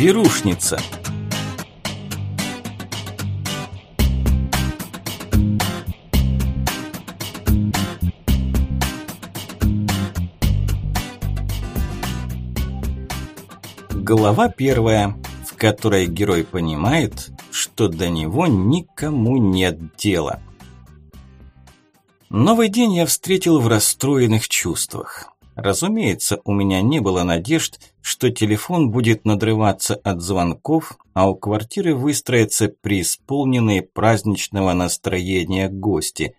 Пирушница. Глава первая, в которой герой понимает, что до него никому нет дела. Новый день я встретил в расстроенных чувствах. Разумеется, у меня не было надежд, что телефон будет надрываться от звонков, а у квартиры выстроятся преисполненные праздничного настроения гости.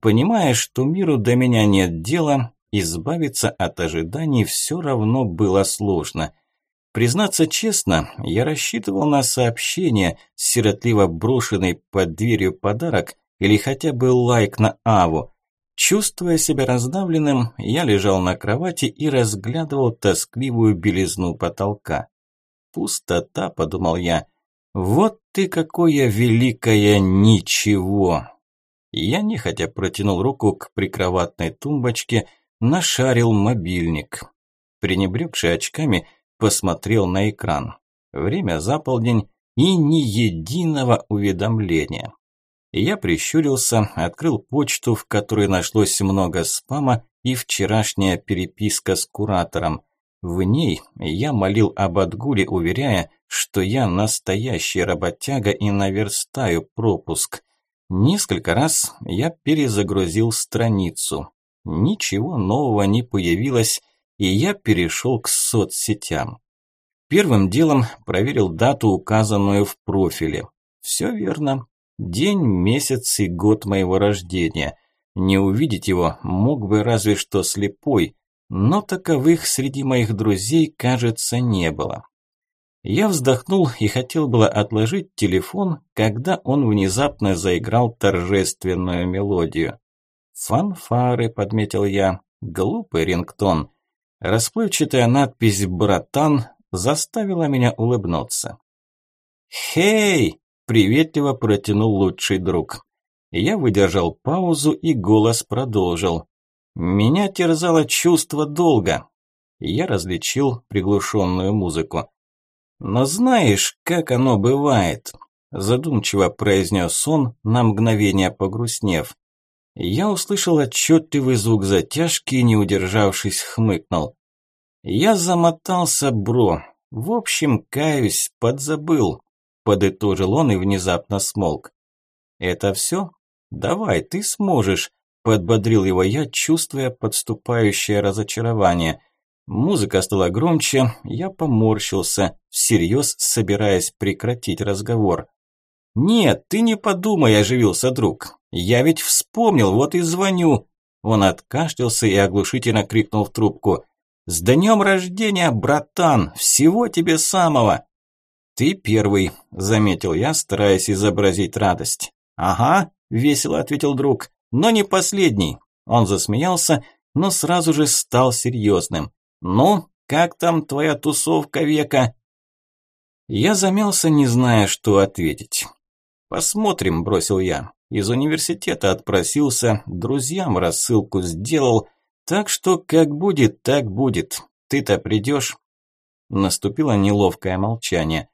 Понимая, что миру до меня нет дела, избавиться от ожиданий все равно было сложно. Признаться честно, я рассчитывал на сообщение, сиротливо брошенный под дверью подарок, или хотя бы лайк на Аву. Чувствуя себя раздавленным, я лежал на кровати и разглядывал тоскливую белизну потолка. «Пустота», – подумал я. «Вот ты какое великое ничего!» Я нехотя протянул руку к прикроватной тумбочке, нашарил мобильник. Пренебрегший очками, посмотрел на экран. Время за полдень и ни единого уведомления. Я прищурился, открыл почту, в которой нашлось много спама и вчерашняя переписка с куратором. В ней я молил об отгуле, уверяя, что я настоящий работяга и наверстаю пропуск. Несколько раз я перезагрузил страницу. Ничего нового не появилось, и я перешел к соцсетям. Первым делом проверил дату, указанную в профиле. Все верно, День, месяц и год моего рождения. Не увидеть его мог бы разве что слепой, но таковых среди моих друзей, кажется, не было. Я вздохнул и хотел было отложить телефон, когда он внезапно заиграл торжественную мелодию. «Фанфары», – подметил я, – глупый рингтон. Расплывчатая надпись «Братан» заставила меня улыбнуться. «Хей!» Приветливо протянул лучший друг. Я выдержал паузу и голос продолжил. Меня терзало чувство долга. Я различил приглушенную музыку. Но знаешь, как оно бывает? Задумчиво произнес он, на мгновение погрустнев. Я услышал отчетливый звук затяжки и, не удержавшись, хмыкнул. Я замотался, бро. В общем, каюсь, подзабыл подытожил он и внезапно смолк. «Это все? Давай, ты сможешь», – подбодрил его я, чувствуя подступающее разочарование. Музыка стала громче, я поморщился, всерьез собираясь прекратить разговор. «Нет, ты не подумай», – оживился друг. «Я ведь вспомнил, вот и звоню». Он откашлялся и оглушительно крикнул в трубку. «С днем рождения, братан! Всего тебе самого!» «Ты первый», – заметил я, стараясь изобразить радость. «Ага», – весело ответил друг, – «но не последний». Он засмеялся, но сразу же стал серьезным. «Ну, как там твоя тусовка века?» Я замялся, не зная, что ответить. «Посмотрим», – бросил я. Из университета отпросился, друзьям рассылку сделал, так что как будет, так будет. Ты-то придешь?» Наступило неловкое молчание.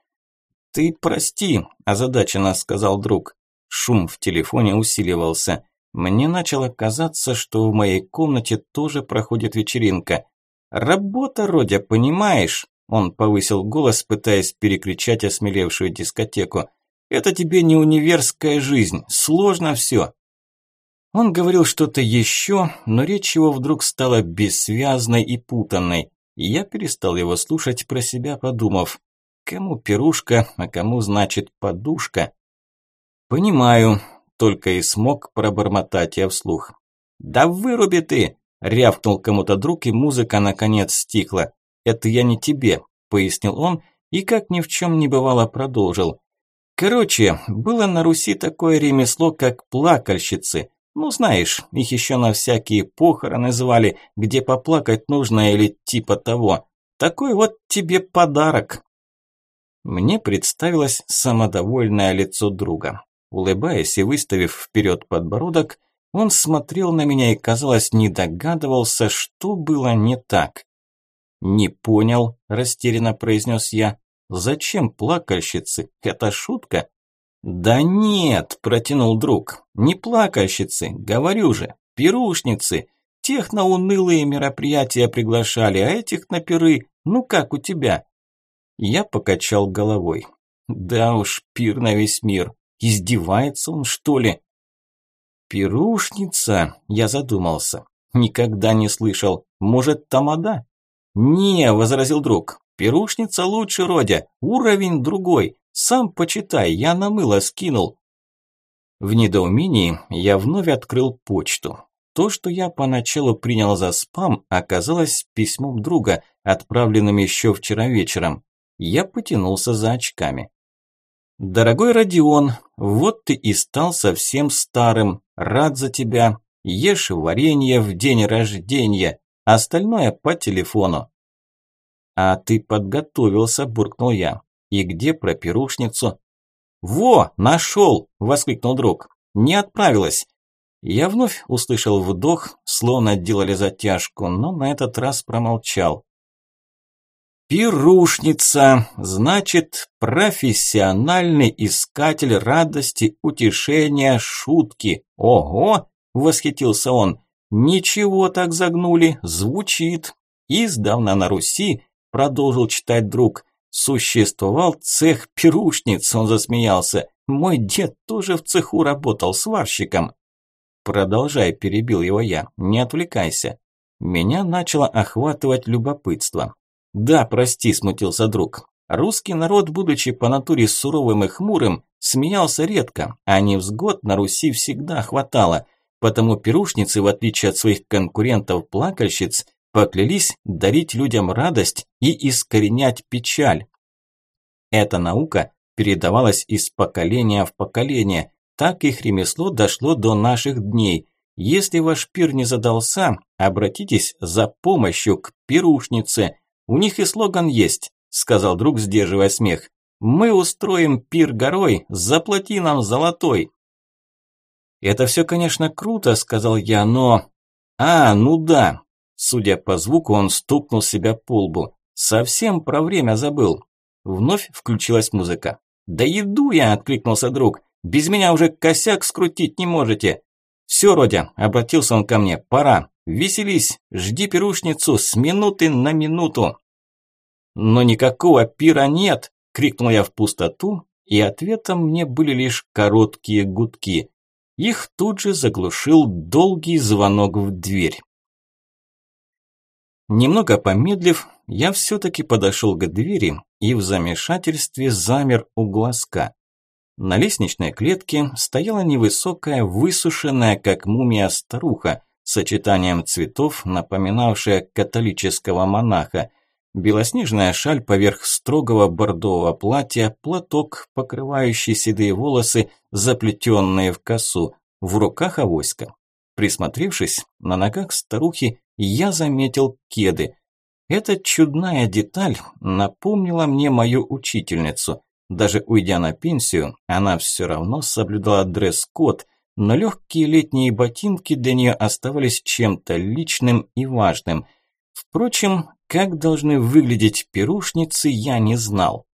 «Ты прости», – озадаченно сказал друг. Шум в телефоне усиливался. Мне начало казаться, что в моей комнате тоже проходит вечеринка. «Работа, Родя, понимаешь?» Он повысил голос, пытаясь перекричать осмелевшую дискотеку. «Это тебе не универская жизнь, сложно все». Он говорил что-то еще, но речь его вдруг стала бессвязной и путанной. Я перестал его слушать, про себя подумав. Кому пирушка, а кому, значит, подушка? Понимаю, только и смог пробормотать я вслух. Да выруби ты! Рявкнул кому-то друг, и музыка наконец стихла. Это я не тебе, пояснил он, и как ни в чем не бывало продолжил. Короче, было на Руси такое ремесло, как плакальщицы. Ну, знаешь, их еще на всякие похороны звали, где поплакать нужно или типа того. Такой вот тебе подарок. Мне представилось самодовольное лицо друга. Улыбаясь и выставив вперед подбородок, он смотрел на меня и, казалось, не догадывался, что было не так. «Не понял», – растерянно произнес я. Зачем плакальщицы? Это шутка? Да нет, протянул друг. Не плакальщицы, говорю же, пирушницы. Тех на унылые мероприятия приглашали, а этих на пиры. Ну как у тебя? Я покачал головой. Да уж, пир на весь мир. Издевается он, что ли? Пирушница, я задумался. Никогда не слышал. Может, тамада? Не, возразил друг. Пирушница лучше, Родя. Уровень другой. Сам почитай, я на мыло скинул. В недоумении я вновь открыл почту. То, что я поначалу принял за спам, оказалось письмом друга, отправленным еще вчера вечером. Я потянулся за очками. «Дорогой Родион, вот ты и стал совсем старым. Рад за тебя. Ешь варенье в день рождения. Остальное по телефону». «А ты подготовился», – буркнул я. «И где про пирушницу?» «Во, нашел!» – воскликнул друг. «Не отправилась. Я вновь услышал вдох, словно делали затяжку, но на этот раз промолчал. Пирушница, значит, профессиональный искатель радости, утешения, шутки. Ого, восхитился он. Ничего так загнули, звучит. Издавна на Руси, продолжил читать друг, существовал цех пирушниц, он засмеялся. Мой дед тоже в цеху работал сварщиком. «Продолжай», – перебил его я, – «не отвлекайся». Меня начало охватывать любопытство. «Да, прости», – смутился друг. Русский народ, будучи по натуре суровым и хмурым, смеялся редко, а невзгод на Руси всегда хватало, потому пирушницы, в отличие от своих конкурентов-плакальщиц, поклялись дарить людям радость и искоренять печаль. Эта наука передавалась из поколения в поколение, так их ремесло дошло до наших дней. Если ваш пир не задался, обратитесь за помощью к пирушнице. У них и слоган есть, сказал друг, сдерживая смех. Мы устроим пир горой, заплати нам золотой. Это все, конечно, круто, сказал я, но... А, ну да. Судя по звуку, он стукнул себя по лбу. Совсем про время забыл. Вновь включилась музыка. «Да иду я!» – откликнулся друг. Без меня уже косяк скрутить не можете. Все, Родя, обратился он ко мне, пора. Веселись, жди пирушницу с минуты на минуту. Но никакого пира нет, крикнул я в пустоту, и ответом мне были лишь короткие гудки. Их тут же заглушил долгий звонок в дверь. Немного помедлив, я все-таки подошел к двери и в замешательстве замер у глазка. На лестничной клетке стояла невысокая, высушенная, как мумия старуха, сочетанием цветов, напоминавшая католического монаха. Белоснежная шаль поверх строгого бордового платья, платок, покрывающий седые волосы, заплетенные в косу, в руках авоська. Присмотревшись, на ногах старухи я заметил кеды. Эта чудная деталь напомнила мне мою учительницу – даже уйдя на пенсию, она все равно соблюдала дресс-код, но легкие летние ботинки для нее оставались чем-то личным и важным. Впрочем, как должны выглядеть пирушницы, я не знал.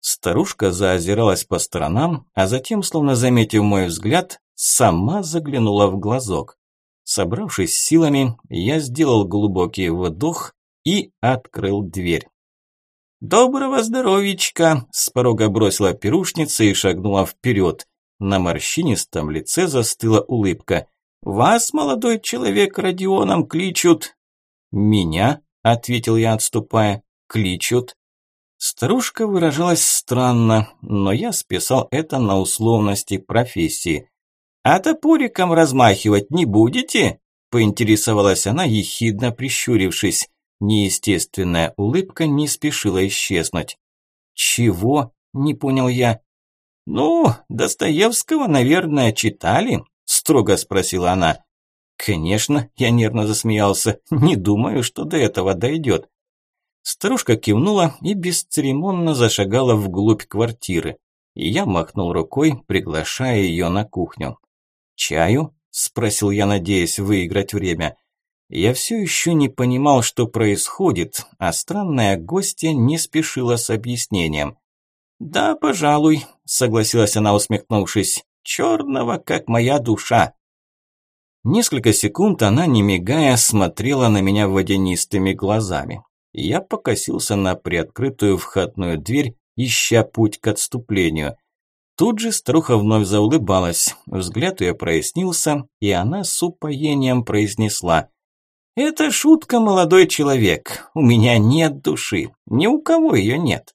Старушка заозиралась по сторонам, а затем, словно заметив мой взгляд, сама заглянула в глазок. Собравшись силами, я сделал глубокий вдох и открыл дверь. «Доброго здоровичка!» – с порога бросила пирушница и шагнула вперед. На морщинистом лице застыла улыбка. «Вас, молодой человек, Родионом кличут!» «Меня?» – ответил я, отступая. «Кличут?» Старушка выражалась странно, но я списал это на условности профессии. «А топориком размахивать не будете?» – поинтересовалась она, ехидно прищурившись. Неестественная улыбка не спешила исчезнуть. «Чего?» – не понял я. «Ну, Достоевского, наверное, читали?» – строго спросила она. «Конечно», – я нервно засмеялся, – «не думаю, что до этого дойдет». Старушка кивнула и бесцеремонно зашагала вглубь квартиры. И я махнул рукой, приглашая ее на кухню. «Чаю?» – спросил я, надеясь выиграть время. Я все еще не понимал, что происходит, а странная гостья не спешила с объяснением. «Да, пожалуй», – согласилась она, усмехнувшись. «Черного, как моя душа». Несколько секунд она, не мигая, смотрела на меня водянистыми глазами. Я покосился на приоткрытую входную дверь, ища путь к отступлению. Тут же старуха вновь заулыбалась, взгляд ее прояснился, и она с упоением произнесла «Это шутка, молодой человек, у меня нет души, ни у кого ее нет».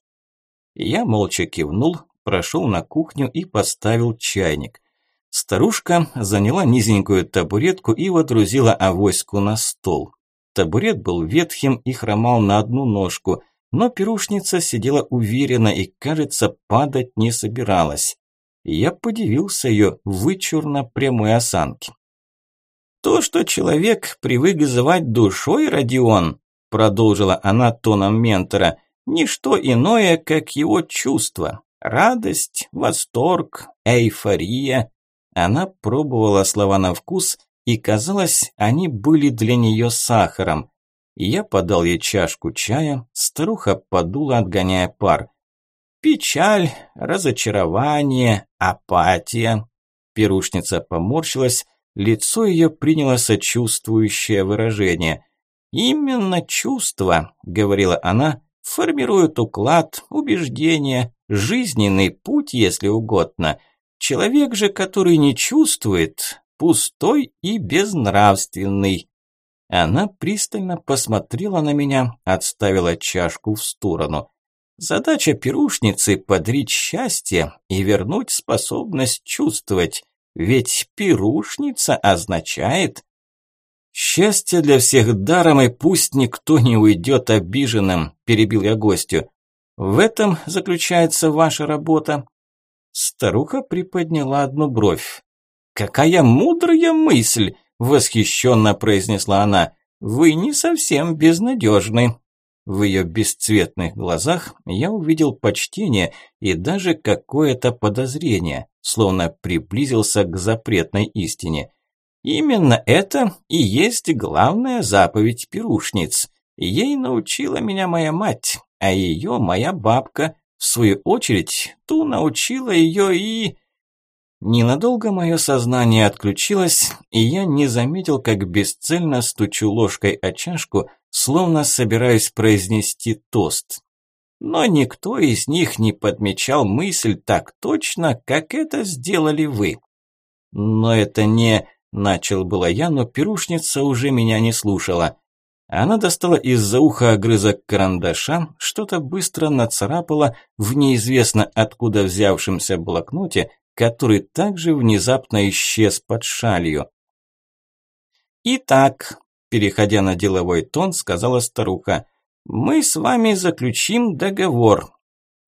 Я молча кивнул, прошел на кухню и поставил чайник. Старушка заняла низенькую табуретку и водрузила авоську на стол. Табурет был ветхим и хромал на одну ножку, но пирушница сидела уверенно и, кажется, падать не собиралась. Я подивился ее вычурно прямой осанке. «То, что человек привык звать душой, Родион», продолжила она тоном ментора, ничто иное, как его чувства. Радость, восторг, эйфория. Она пробовала слова на вкус, и казалось, они были для нее сахаром. Я подал ей чашку чая, старуха подула, отгоняя пар. Печаль, разочарование, апатия. Пирушница поморщилась, лицо ее приняло сочувствующее выражение. «Именно чувства», – говорила она, – «формируют уклад, убеждения, жизненный путь, если угодно. Человек же, который не чувствует, пустой и безнравственный». Она пристально посмотрела на меня, отставила чашку в сторону. Задача пирушницы – подарить счастье и вернуть способность чувствовать, ведь пирушница означает «Счастье для всех даром, и пусть никто не уйдет обиженным», – перебил я гостю. «В этом заключается ваша работа?» Старуха приподняла одну бровь. «Какая мудрая мысль!» – восхищенно произнесла она. «Вы не совсем безнадежны». В ее бесцветных глазах я увидел почтение и даже какое-то подозрение, словно приблизился к запретной истине. Именно это и есть главная заповедь пирушниц. Ей научила меня моя мать, а ее моя бабка, в свою очередь, ту научила ее и... Ненадолго мое сознание отключилось, и я не заметил, как бесцельно стучу ложкой о чашку, словно собираюсь произнести тост. Но никто из них не подмечал мысль так точно, как это сделали вы. Но это не... Начал было я, но пирушница уже меня не слушала. Она достала из-за уха огрызок карандаша, что-то быстро нацарапала в неизвестно откуда взявшемся блокноте, который также внезапно исчез под шалью. «Итак», – переходя на деловой тон, сказала старуха, «мы с вами заключим договор».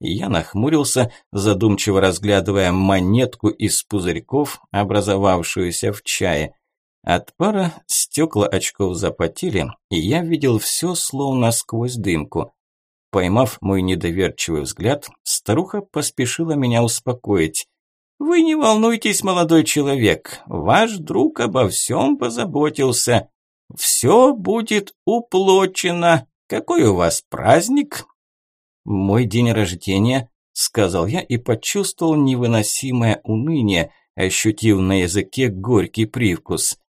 Я нахмурился, задумчиво разглядывая монетку из пузырьков, образовавшуюся в чае. От пара стекла очков запотели, и я видел все словно сквозь дымку. Поймав мой недоверчивый взгляд, старуха поспешила меня успокоить. «Вы не волнуйтесь, молодой человек, ваш друг обо всем позаботился. Все будет уплочено. Какой у вас праздник?» «Мой день рождения», – сказал я и почувствовал невыносимое уныние, ощутив на языке горький привкус.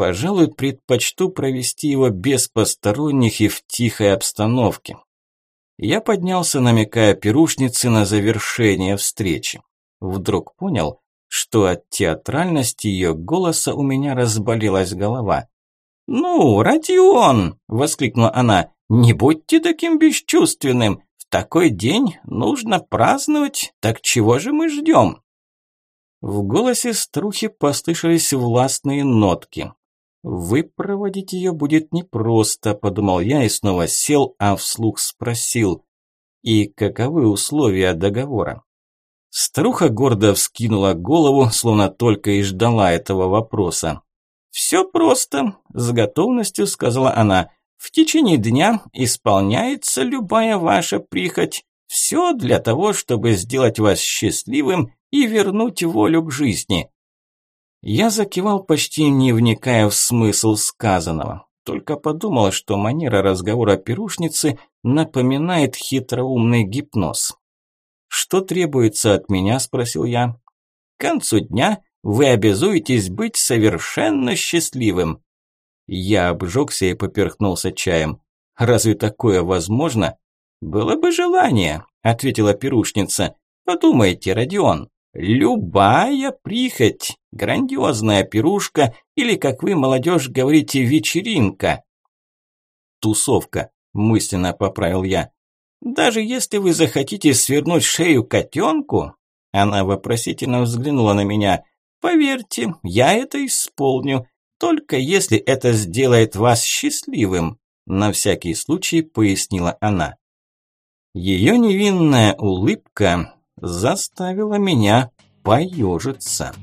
Пожалуй, предпочту провести его без посторонних и в тихой обстановке. Я поднялся, намекая пирушнице на завершение встречи. Вдруг понял, что от театральности ее голоса у меня разболелась голова. «Ну, Родион!» – воскликнула она. «Не будьте таким бесчувственным! В такой день нужно праздновать, так чего же мы ждем?» В голосе струхи послышались властные нотки. «Выпроводить ее будет непросто», – подумал я и снова сел, а вслух спросил. «И каковы условия договора?» Старуха гордо вскинула голову, словно только и ждала этого вопроса. «Все просто», – с готовностью сказала она. «В течение дня исполняется любая ваша прихоть. Все для того, чтобы сделать вас счастливым и вернуть волю к жизни». Я закивал, почти не вникая в смысл сказанного. Только подумал, что манера разговора пирушницы напоминает хитроумный гипноз. «Что требуется от меня?» – спросил я. «К концу дня вы обязуетесь быть совершенно счастливым». Я обжегся и поперхнулся чаем. «Разве такое возможно?» «Было бы желание», – ответила пирушница. «Подумайте, Родион, любая прихоть, грандиозная пирушка или, как вы, молодежь, говорите, вечеринка». «Тусовка», – мысленно поправил я. Даже если вы захотите свернуть шею котенку, она вопросительно взглянула на меня. Поверьте, я это исполню, только если это сделает вас счастливым, на всякий случай пояснила она. Ее невинная улыбка заставила меня поежиться.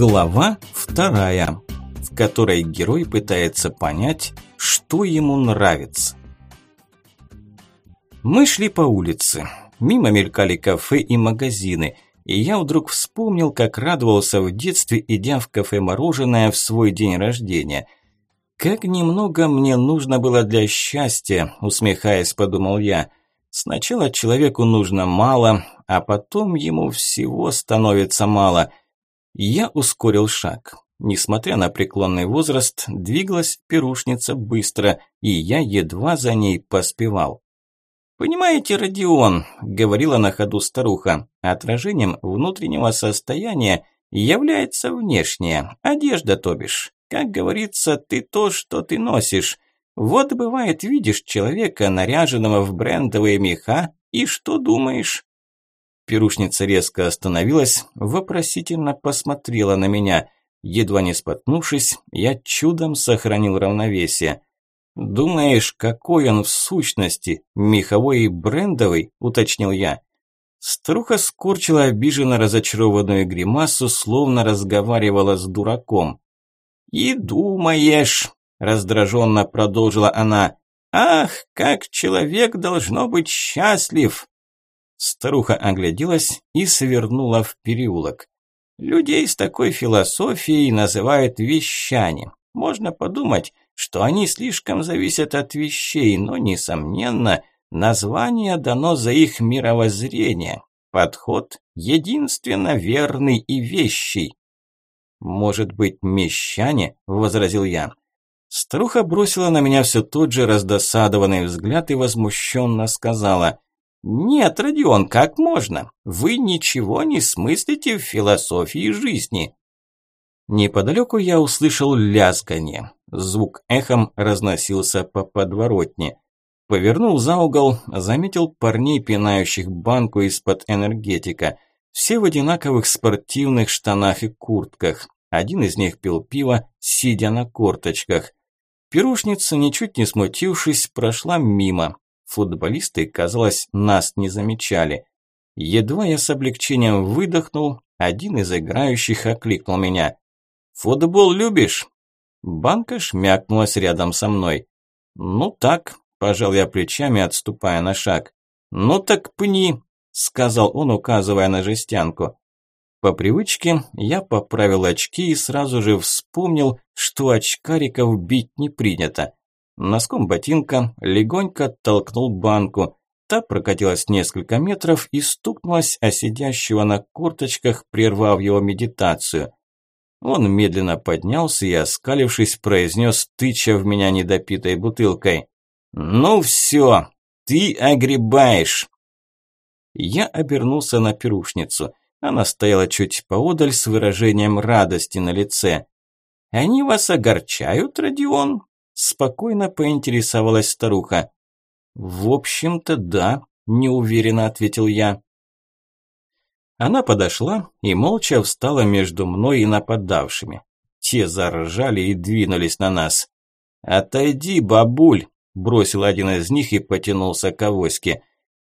Глава вторая, в которой герой пытается понять, что ему нравится. Мы шли по улице. Мимо мелькали кафе и магазины, и я вдруг вспомнил, как радовался в детстве, идя в кафе мороженое в свой день рождения. Как немного мне нужно было для счастья, усмехаясь, подумал я. Сначала человеку нужно мало, а потом ему всего становится мало – я ускорил шаг. Несмотря на преклонный возраст, двигалась пирушница быстро, и я едва за ней поспевал. «Понимаете, Родион», – говорила на ходу старуха, – «отражением внутреннего состояния является внешнее, одежда, то бишь. Как говорится, ты то, что ты носишь. Вот бывает, видишь человека, наряженного в брендовые меха, и что думаешь? Пирушница резко остановилась, вопросительно посмотрела на меня. Едва не споткнувшись, я чудом сохранил равновесие. «Думаешь, какой он в сущности, меховой и брендовый?» – уточнил я. Старуха скорчила обиженно разочарованную гримасу, словно разговаривала с дураком. «И думаешь», – раздраженно продолжила она, – «ах, как человек должно быть счастлив!» Старуха огляделась и свернула в переулок. Людей с такой философией называют вещани. Можно подумать, что они слишком зависят от вещей, но, несомненно, название дано за их мировоззрение. Подход единственно верный и вещий. «Может быть, мещане?» – возразил я. Старуха бросила на меня все тот же раздосадованный взгляд и возмущенно сказала – «Нет, Родион, как можно? Вы ничего не смыслите в философии жизни». Неподалеку я услышал лязганье. Звук эхом разносился по подворотне. Повернул за угол, заметил парней, пинающих банку из-под энергетика. Все в одинаковых спортивных штанах и куртках. Один из них пил пиво, сидя на корточках. Пирушница, ничуть не смутившись, прошла мимо, Футболисты, казалось, нас не замечали. Едва я с облегчением выдохнул, один из играющих окликнул меня. «Футбол любишь?» Банка шмякнулась рядом со мной. «Ну так», – пожал я плечами, отступая на шаг. «Ну так пни», – сказал он, указывая на жестянку. По привычке я поправил очки и сразу же вспомнил, что очкариков бить не принято. Носком ботинка легонько толкнул банку. Та прокатилась несколько метров и стукнулась о сидящего на курточках, прервав его медитацию. Он медленно поднялся и, оскалившись, произнес, тыча в меня недопитой бутылкой. «Ну все, ты огребаешь!» Я обернулся на пирушницу. Она стояла чуть поодаль с выражением радости на лице. «Они вас огорчают, Родион?» Спокойно поинтересовалась старуха. «В общем-то, да», – неуверенно ответил я. Она подошла и молча встала между мной и нападавшими. Те заржали и двинулись на нас. «Отойди, бабуль!» – бросил один из них и потянулся к авоське.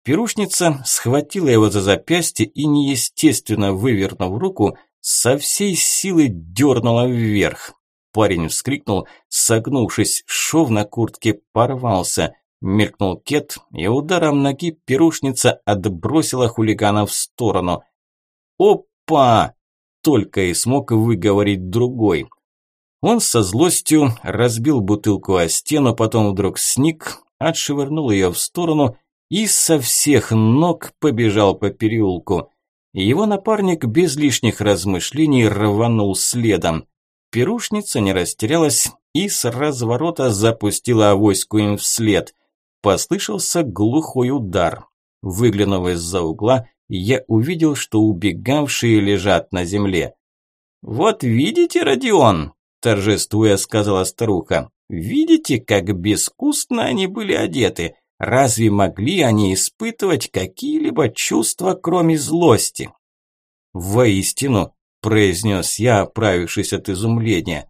Пирушница схватила его за запястье и, неестественно вывернув руку, со всей силы дернула вверх. Парень вскрикнул, согнувшись, шов на куртке порвался. Мелькнул кет, и ударом ноги пирушница отбросила хулигана в сторону. «Опа!» только и смог выговорить другой. Он со злостью разбил бутылку о стену, потом вдруг сник, отшвырнул ее в сторону и со всех ног побежал по переулку. Его напарник без лишних размышлений рванул следом. Перушница не растерялась и с разворота запустила авоську им вслед. Послышался глухой удар. Выглянув из-за угла, я увидел, что убегавшие лежат на земле. «Вот видите, Родион!» – торжествуя сказала старуха. «Видите, как безвкусно они были одеты? Разве могли они испытывать какие-либо чувства, кроме злости? «Воистину», – произнес я, оправившись от изумления.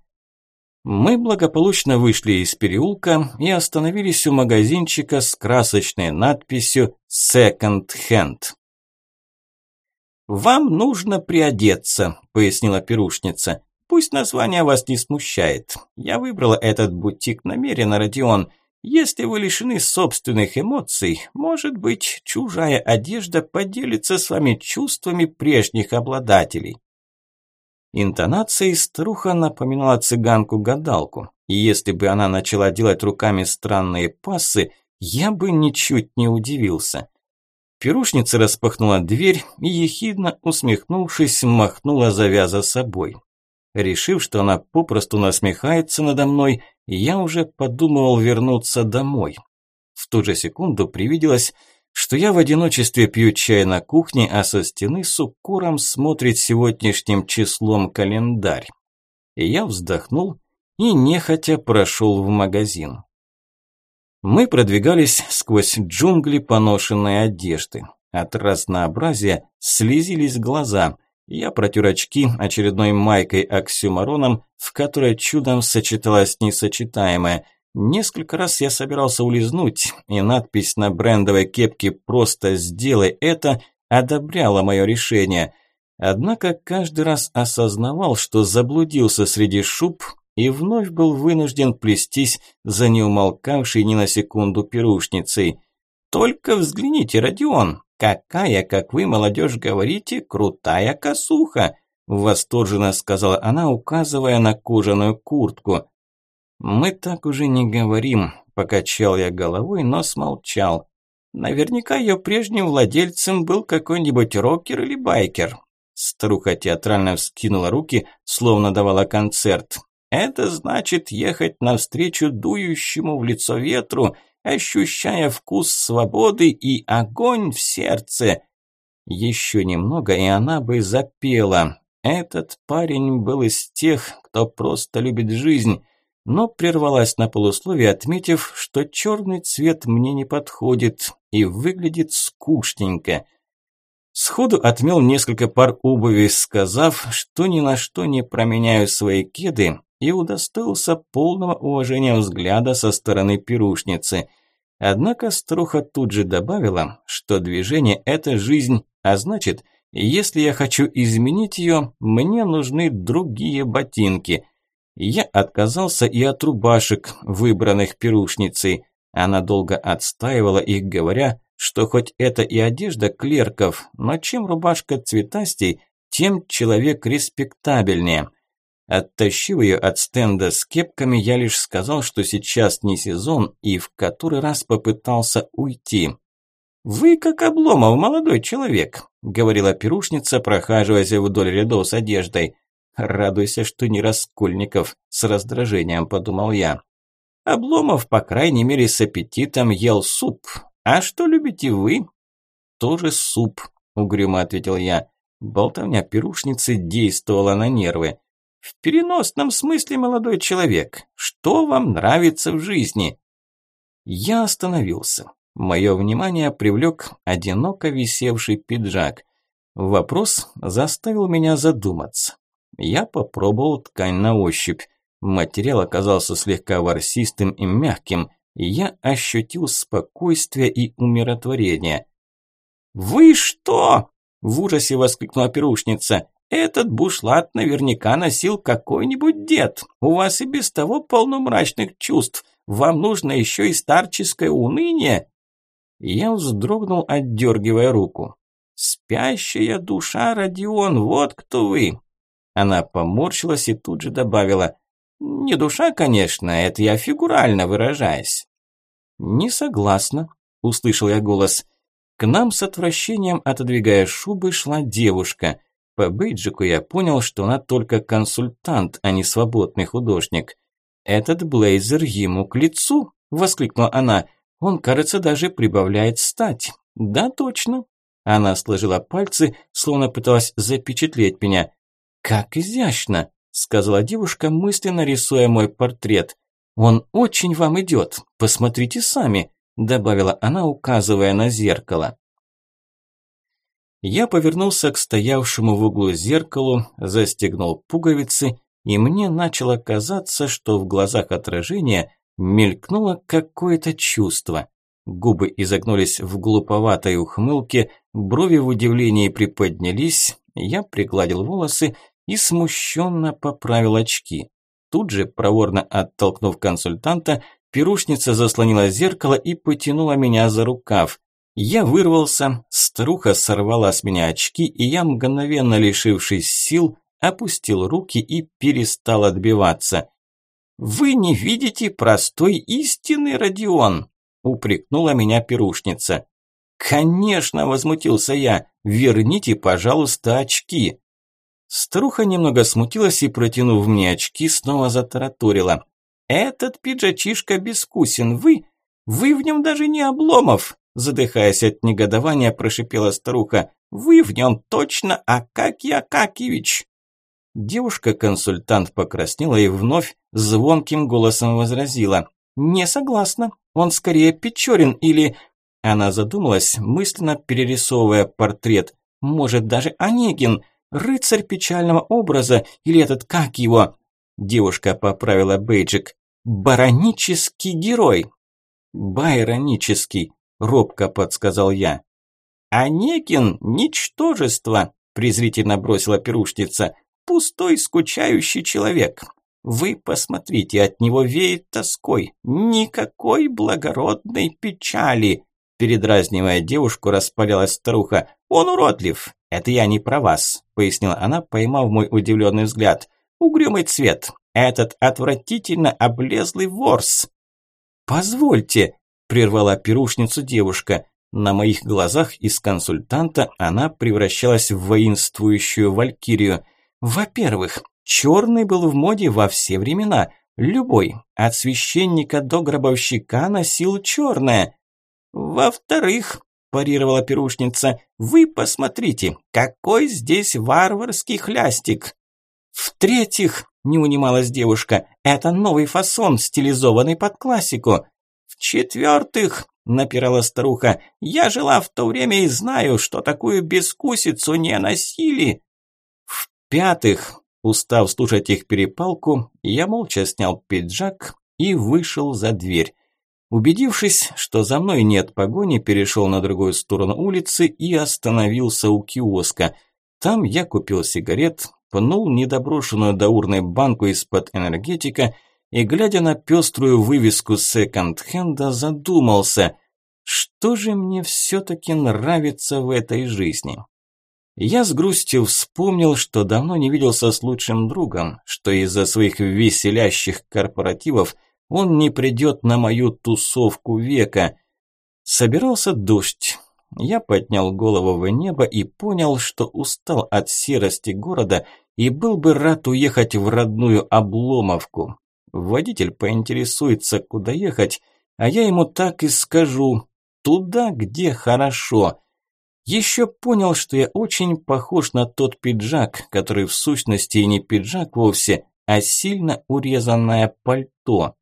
Мы благополучно вышли из переулка и остановились у магазинчика с красочной надписью «Second Hand». «Вам нужно приодеться», – пояснила пирушница. «Пусть название вас не смущает. Я выбрала этот бутик намеренно, Родион. Если вы лишены собственных эмоций, может быть, чужая одежда поделится с вами чувствами прежних обладателей. Интонацией старуха напоминала цыганку-гадалку, и если бы она начала делать руками странные пассы, я бы ничуть не удивился. Пирушница распахнула дверь и, ехидно усмехнувшись, махнула завяза собой. Решив, что она попросту насмехается надо мной, я уже подумывал вернуться домой. В ту же секунду привиделось, что я в одиночестве пью чай на кухне, а со стены с укором смотрит сегодняшним числом календарь. И я вздохнул и нехотя прошел в магазин. Мы продвигались сквозь джунгли поношенной одежды. От разнообразия слезились глаза – я протер очки очередной майкой-оксюмароном, в которой чудом сочеталось несочетаемое. Несколько раз я собирался улизнуть, и надпись на брендовой кепке «Просто сделай это» одобряла мое решение. Однако каждый раз осознавал, что заблудился среди шуб и вновь был вынужден плестись за неумолкавшей ни на секунду пирушницей. «Только взгляните, Родион, «Какая, как вы, молодежь, говорите, крутая косуха!» Восторженно сказала она, указывая на кожаную куртку. «Мы так уже не говорим», – покачал я головой, но смолчал. «Наверняка ее прежним владельцем был какой-нибудь рокер или байкер». Старуха театрально вскинула руки, словно давала концерт. «Это значит ехать навстречу дующему в лицо ветру ощущая вкус свободы и огонь в сердце. Еще немного, и она бы запела. Этот парень был из тех, кто просто любит жизнь, но прервалась на полусловие, отметив, что черный цвет мне не подходит и выглядит скучненько. Сходу отмел несколько пар обуви, сказав, что ни на что не променяю свои кеды, и удостоился полного уважения взгляда со стороны пирушницы. Однако старуха тут же добавила, что движение – это жизнь, а значит, если я хочу изменить ее, мне нужны другие ботинки. Я отказался и от рубашек, выбранных пирушницей. Она долго отстаивала их, говоря, что хоть это и одежда клерков, но чем рубашка цветастей, тем человек респектабельнее. Оттащив ее от стенда с кепками, я лишь сказал, что сейчас не сезон, и в который раз попытался уйти. «Вы как Обломов, молодой человек», – говорила пирушница, прохаживаясь вдоль рядов с одеждой. «Радуйся, что не Раскольников», – с раздражением подумал я. «Обломов, по крайней мере, с аппетитом ел суп. А что любите вы?» «Тоже суп», – угрюмо ответил я. Болтовня пирушницы действовала на нервы. В переносном смысле, молодой человек, что вам нравится в жизни? Я остановился. Мое внимание привлек одиноко висевший пиджак. Вопрос заставил меня задуматься. Я попробовал ткань на ощупь. Материал оказался слегка ворсистым и мягким, и я ощутил спокойствие и умиротворение. «Вы что?» – в ужасе воскликнула пирушница. Этот бушлат наверняка носил какой-нибудь дед. У вас и без того полно мрачных чувств. Вам нужно еще и старческое уныние. Я вздрогнул, отдергивая руку. «Спящая душа, Родион, вот кто вы!» Она поморщилась и тут же добавила. «Не душа, конечно, это я фигурально выражаясь». «Не согласна», – услышал я голос. К нам с отвращением, отодвигая шубы, шла девушка. По бейджику я понял, что она только консультант, а не свободный художник. «Этот блейзер ему к лицу!» – воскликнула она. «Он, кажется, даже прибавляет стать». «Да, точно». Она сложила пальцы, словно пыталась запечатлеть меня. «Как изящно!» – сказала девушка, мысленно рисуя мой портрет. «Он очень вам идет. Посмотрите сами», – добавила она, указывая на зеркало. Я повернулся к стоявшему в углу зеркалу, застегнул пуговицы, и мне начало казаться, что в глазах отражения мелькнуло какое-то чувство. Губы изогнулись в глуповатой ухмылке, брови в удивлении приподнялись, я пригладил волосы и смущенно поправил очки. Тут же, проворно оттолкнув консультанта, пирушница заслонила зеркало и потянула меня за рукав. Я вырвался, старуха сорвала с меня очки, и я, мгновенно лишившись сил, опустил руки и перестал отбиваться. «Вы не видите простой истины, Родион!» – упрекнула меня пирушница. «Конечно!» – возмутился я. «Верните, пожалуйста, очки!» Старуха немного смутилась и, протянув мне очки, снова затараторила. «Этот пиджачишка бескусен. Вы... Вы в нем даже не обломов!» Задыхаясь от негодования, прошипела старуха. «Вы в нем точно Акакий Акакевич!» Девушка-консультант покраснела и вновь звонким голосом возразила. «Не согласна. Он скорее Печорин или...» Она задумалась, мысленно перерисовывая портрет. «Может, даже Онегин?» Рыцарь печального образа, или этот, как его?» Девушка поправила бейджик. «Баронический герой». «Байронический», – робко подсказал я. «Онегин – ничтожество», – презрительно бросила пирушница. «Пустой, скучающий человек. Вы посмотрите, от него веет тоской. Никакой благородной печали». Передразнивая девушку, распалялась старуха. «Он уродлив. Это я не про вас», – пояснила она, поймав мой удивленный взгляд. «Угрюмый цвет. Этот отвратительно облезлый ворс». «Позвольте», – прервала пирушницу девушка. На моих глазах из консультанта она превращалась в воинствующую валькирию. «Во-первых, черный был в моде во все времена. Любой, от священника до гробовщика, носил черное. Во-вторых, парировала пирушница, вы посмотрите, какой здесь варварский хлястик. В-третьих, не унималась девушка, это новый фасон, стилизованный под классику. В-четвертых, напирала старуха, я жила в то время и знаю, что такую бескусицу не носили. В-пятых, устав слушать их перепалку, я молча снял пиджак и вышел за дверь. Убедившись, что за мной нет погони, перешел на другую сторону улицы и остановился у киоска. Там я купил сигарет, пнул недоброшенную до урной банку из-под энергетика и, глядя на пеструю вывеску секонд-хенда, задумался, что же мне все-таки нравится в этой жизни. Я с грустью вспомнил, что давно не виделся с лучшим другом, что из-за своих веселящих корпоративов – он не придет на мою тусовку века. Собирался дождь. Я поднял голову в небо и понял, что устал от серости города и был бы рад уехать в родную Обломовку. Водитель поинтересуется, куда ехать, а я ему так и скажу – туда, где хорошо. Еще понял, что я очень похож на тот пиджак, который в сущности и не пиджак вовсе, а сильно урезанное пальто.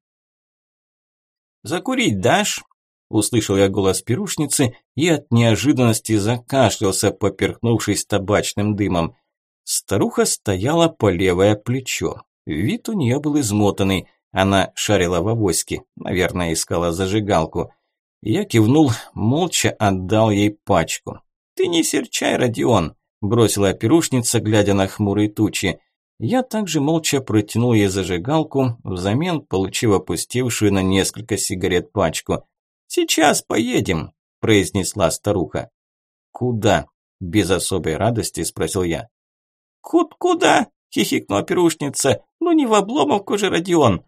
«Закурить дашь?» Услышал я голос пирушницы и от неожиданности закашлялся, поперхнувшись табачным дымом. Старуха стояла по левое плечо. Вид у нее был измотанный. Она шарила в авоське, наверное, искала зажигалку. Я кивнул, молча отдал ей пачку. «Ты не серчай, Родион», – бросила пирушница, глядя на хмурые тучи. Я также молча протянул ей зажигалку, взамен получив опустевшую на несколько сигарет пачку. «Сейчас поедем», – произнесла старуха. «Куда?» – без особой радости спросил я. «Куд куда?» – хихикнула пирушница. «Ну не в обломовку же, Родион!»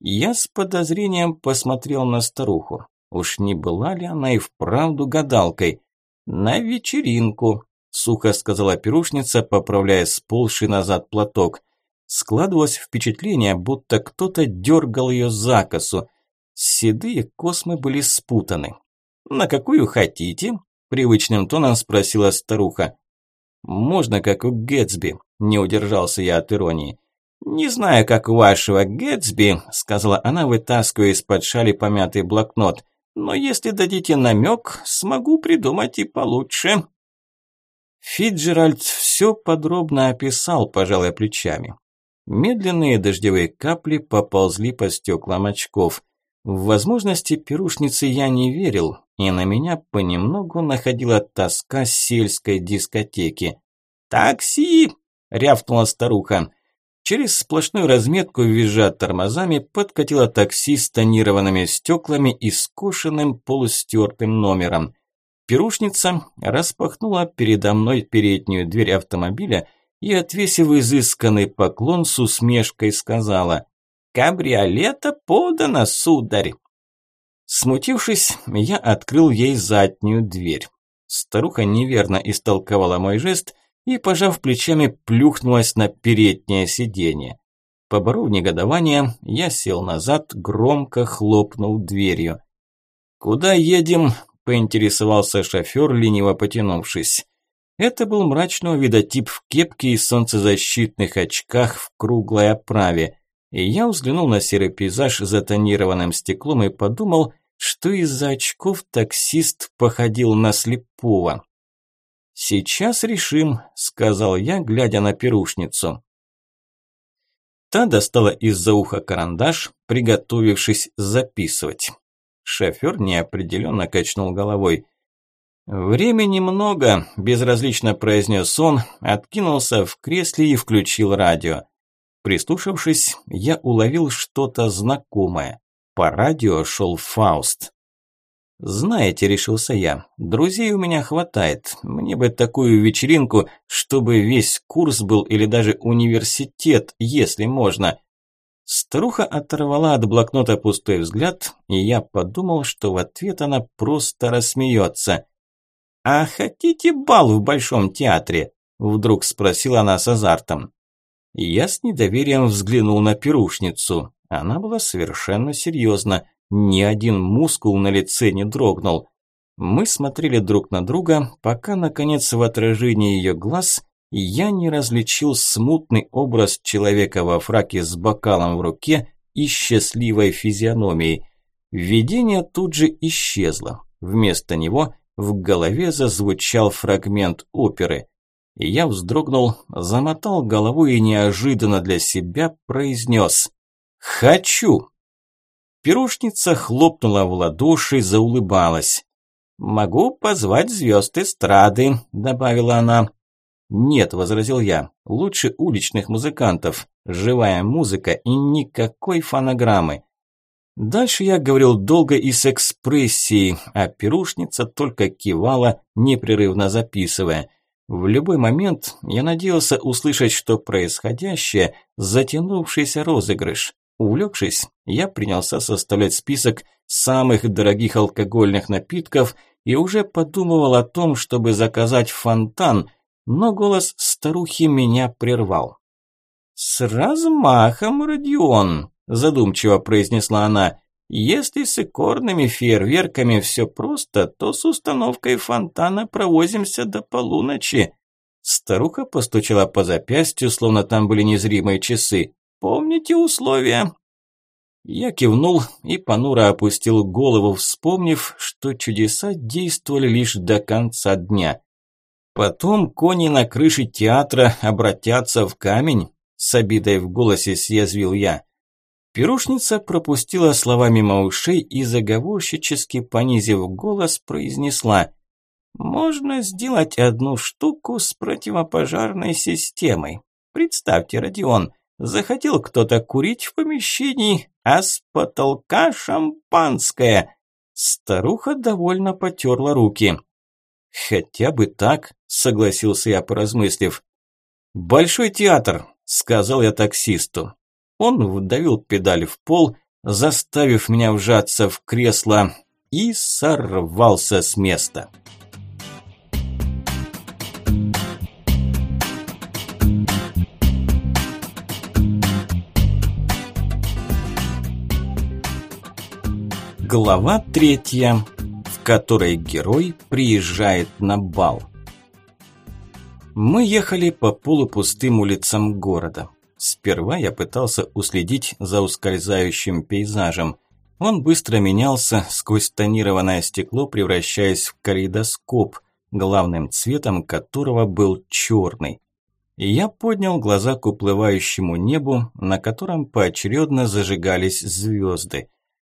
Я с подозрением посмотрел на старуху. Уж не была ли она и вправду гадалкой? «На вечеринку», – сухо сказала пирушница, поправляя сползший назад платок. Складывалось впечатление, будто кто-то дергал ее за косу. Седые космы были спутаны. «На какую хотите?» – привычным тоном спросила старуха. «Можно, как у Гэтсби», – не удержался я от иронии. «Не знаю, как у вашего Гэтсби», – сказала она, вытаскивая из-под шали помятый блокнот. «Но если дадите намек, смогу придумать и получше». Фиджеральд все подробно описал, пожалуй, плечами. Медленные дождевые капли поползли по стеклам очков. В возможности пирушницы я не верил, и на меня понемногу находила тоска сельской дискотеки. «Такси!» – рявкнула старуха. Через сплошную разметку, визжа тормозами, подкатило такси с тонированными стеклами и скошенным полустертым номером. Пирушница распахнула передо мной переднюю дверь автомобиля и, отвесив изысканный поклон, с усмешкой сказала «Кабриолета подана, сударь!» Смутившись, я открыл ей заднюю дверь. Старуха неверно истолковала мой жест и, пожав плечами, плюхнулась на переднее сиденье. Поборов негодование, я сел назад, громко хлопнул дверью. «Куда едем?» – поинтересовался шофер, лениво потянувшись. Это был мрачного вида тип в кепке и солнцезащитных очках в круглой оправе. И я взглянул на серый пейзаж за тонированным стеклом и подумал, что из-за очков таксист походил на слепого. «Сейчас решим», – сказал я, глядя на пирушницу. Та достала из-за уха карандаш, приготовившись записывать. Шофер неопределенно качнул головой. «Времени много», – безразлично произнес он, откинулся в кресле и включил радио. Прислушавшись, я уловил что-то знакомое. По радио шел Фауст. «Знаете», – решился я, – «друзей у меня хватает. Мне бы такую вечеринку, чтобы весь курс был или даже университет, если можно». Старуха оторвала от блокнота пустой взгляд, и я подумал, что в ответ она просто рассмеется. «А хотите бал в Большом театре?» – вдруг спросила она с азартом. Я с недоверием взглянул на пирушницу. Она была совершенно серьезна – ни один мускул на лице не дрогнул. Мы смотрели друг на друга, пока, наконец, в отражении ее глаз я не различил смутный образ человека во фраке с бокалом в руке и счастливой физиономией. Видение тут же исчезло. Вместо него в голове зазвучал фрагмент оперы. И я вздрогнул, замотал головой и неожиданно для себя произнес «Хочу!». Пирушница хлопнула в ладоши, заулыбалась. «Могу позвать звезд эстрады», – добавила она. «Нет», – возразил я, – «лучше уличных музыкантов. Живая музыка и никакой фонограммы». Дальше я говорил долго и с экспрессией, а пирушница только кивала, непрерывно записывая. В любой момент я надеялся услышать, что происходящее – затянувшийся розыгрыш. Увлекшись, я принялся составлять список самых дорогих алкогольных напитков и уже подумывал о том, чтобы заказать фонтан, но голос старухи меня прервал. «С размахом, Родион!» – задумчиво произнесла она. «Если с икорными фейерверками все просто, то с установкой фонтана провозимся до полуночи». Старуха постучала по запястью, словно там были незримые часы. Помните условия?» Я кивнул и понуро опустил голову, вспомнив, что чудеса действовали лишь до конца дня. Потом кони на крыше театра обратятся в камень, с обидой в голосе съязвил я. Пирушница пропустила слова мимо ушей и заговорщически понизив голос произнесла «Можно сделать одну штуку с противопожарной системой. Представьте, Родион, Захотел кто-то курить в помещении, а с потолка шампанское. Старуха довольно потерла руки. «Хотя бы так», – согласился я, поразмыслив. «Большой театр», – сказал я таксисту. Он вдавил педаль в пол, заставив меня вжаться в кресло, и сорвался с места. Глава третья, которой герой приезжает на бал. Мы ехали по полупустым улицам города. Сперва я пытался уследить за ускользающим пейзажем. Он быстро менялся, сквозь тонированное стекло превращаясь в калейдоскоп, главным цветом которого был черный. И я поднял глаза к уплывающему небу, на котором поочередно зажигались звезды.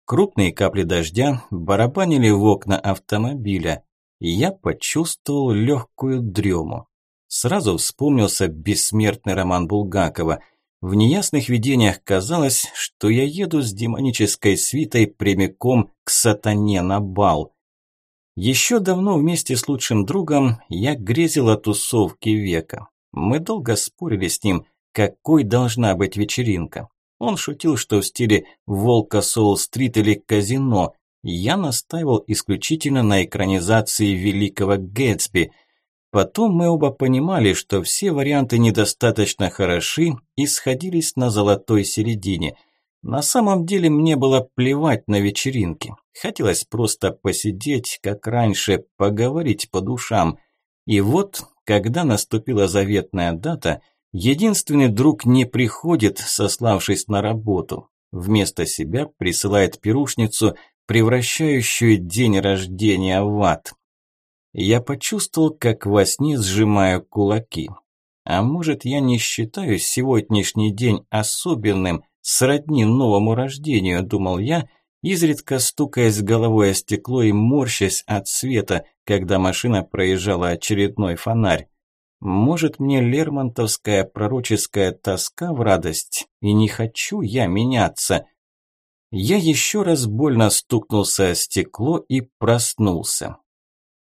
Крупные капли дождя барабанили в окна автомобиля, и я почувствовал легкую дрему. Сразу вспомнился бессмертный роман Булгакова. В неясных видениях казалось, что я еду с демонической свитой прямиком к сатане на бал. Еще давно вместе с лучшим другом я грезил о тусовке века. Мы долго спорили с ним, какой должна быть вечеринка. Он шутил, что в стиле «Волка Соул-стрит» или «Казино». Я настаивал исключительно на экранизации великого Гэтсби. Потом мы оба понимали, что все варианты недостаточно хороши и сходились на золотой середине. На самом деле мне было плевать на вечеринки. Хотелось просто посидеть, как раньше, поговорить по душам. И вот, когда наступила заветная дата – Единственный друг не приходит, сославшись на работу. Вместо себя присылает пирушницу, превращающую день рождения в ад. Я почувствовал, как во сне сжимаю кулаки. А может, я не считаю сегодняшний день особенным, сродни новому рождению, думал я, изредка стукаясь головой о стекло и морщась от света, когда машина проезжала очередной фонарь. Может, мне лермонтовская пророческая тоска в радость, и не хочу я меняться. Я еще раз больно стукнулся о стекло и проснулся.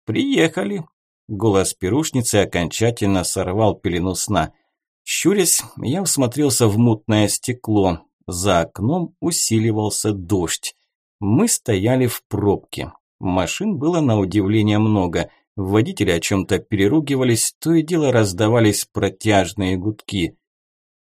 «Приехали!» Голос пирушницы окончательно сорвал пелену сна. Щурясь, я всмотрелся в мутное стекло. За окном усиливался дождь. Мы стояли в пробке. Машин было на удивление много – Водители о чем-то переругивались, то и дело раздавались протяжные гудки.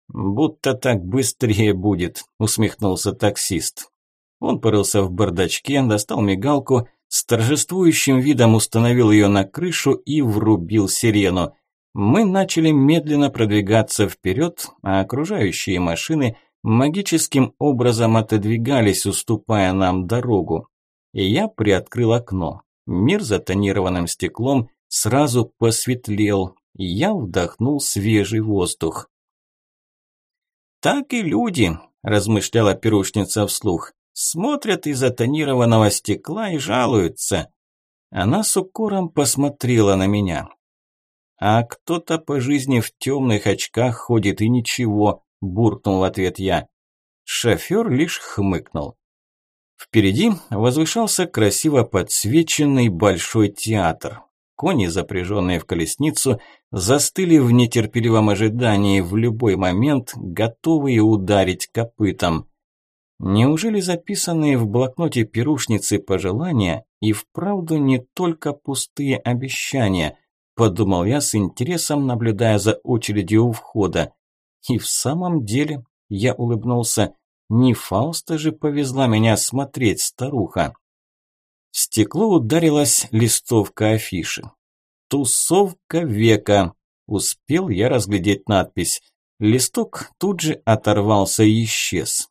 «Будто так быстрее будет», – усмехнулся таксист. Он порылся в бардачке, достал мигалку, с торжествующим видом установил ее на крышу и врубил сирену. Мы начали медленно продвигаться вперед, а окружающие машины магическим образом отодвигались, уступая нам дорогу. И я приоткрыл окно. Мир за тонированным стеклом сразу посветлел, и я вдохнул свежий воздух. «Так и люди», – размышляла пирушница вслух, – «смотрят из-за тонированного стекла и жалуются». Она с укором посмотрела на меня. «А кто-то по жизни в темных очках ходит и ничего», – буркнул в ответ я. Шофер лишь хмыкнул. Впереди возвышался красиво подсвеченный большой театр. Кони, запряженные в колесницу, застыли в нетерпеливом ожидании в любой момент, готовые ударить копытом. Неужели записанные в блокноте пирушницы пожелания и вправду не только пустые обещания, подумал я с интересом, наблюдая за очередью у входа. И в самом деле, я улыбнулся, не Фауста же повезла меня смотреть, старуха. В стекло ударилась листовка афиши. «Тусовка века». Успел я разглядеть надпись. Листок тут же оторвался и исчез.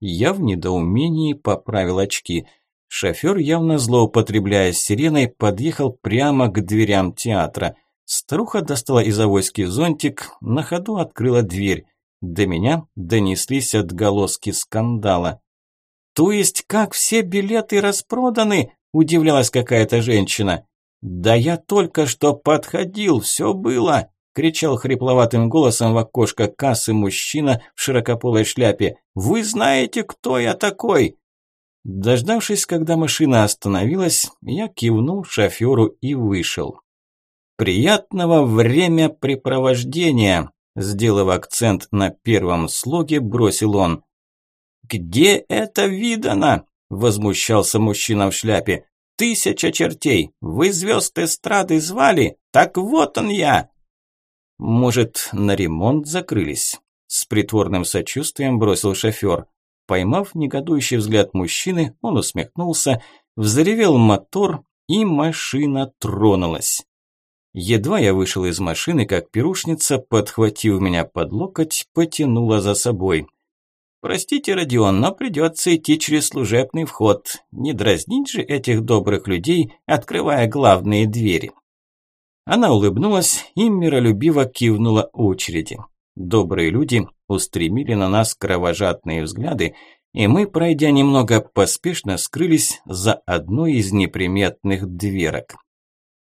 Я в недоумении поправил очки. Шофер, явно злоупотребляя сиреной, подъехал прямо к дверям театра. Старуха достала из авоськи зонтик, на ходу открыла дверь. До меня донеслись отголоски скандала. «То есть как все билеты распроданы?» – удивлялась какая-то женщина. «Да я только что подходил, все было!» – кричал хрипловатым голосом в окошко кассы мужчина в широкополой шляпе. «Вы знаете, кто я такой?» Дождавшись, когда машина остановилась, я кивнул шоферу и вышел. «Приятного времяпрепровождения!» Сделав акцент на первом слоге, бросил он. «Где это видано?» – возмущался мужчина в шляпе. «Тысяча чертей! Вы звезд эстрады звали? Так вот он я!» «Может, на ремонт закрылись?» С притворным сочувствием бросил шофер. Поймав негодующий взгляд мужчины, он усмехнулся, взревел мотор, и машина тронулась. Едва я вышел из машины, как пирушница, подхватив меня под локоть, потянула за собой. «Простите, Родион, но придется идти через служебный вход. Не дразнить же этих добрых людей, открывая главные двери». Она улыбнулась и миролюбиво кивнула очереди. Добрые люди устремили на нас кровожадные взгляды, и мы, пройдя немного поспешно, скрылись за одной из неприметных дверок.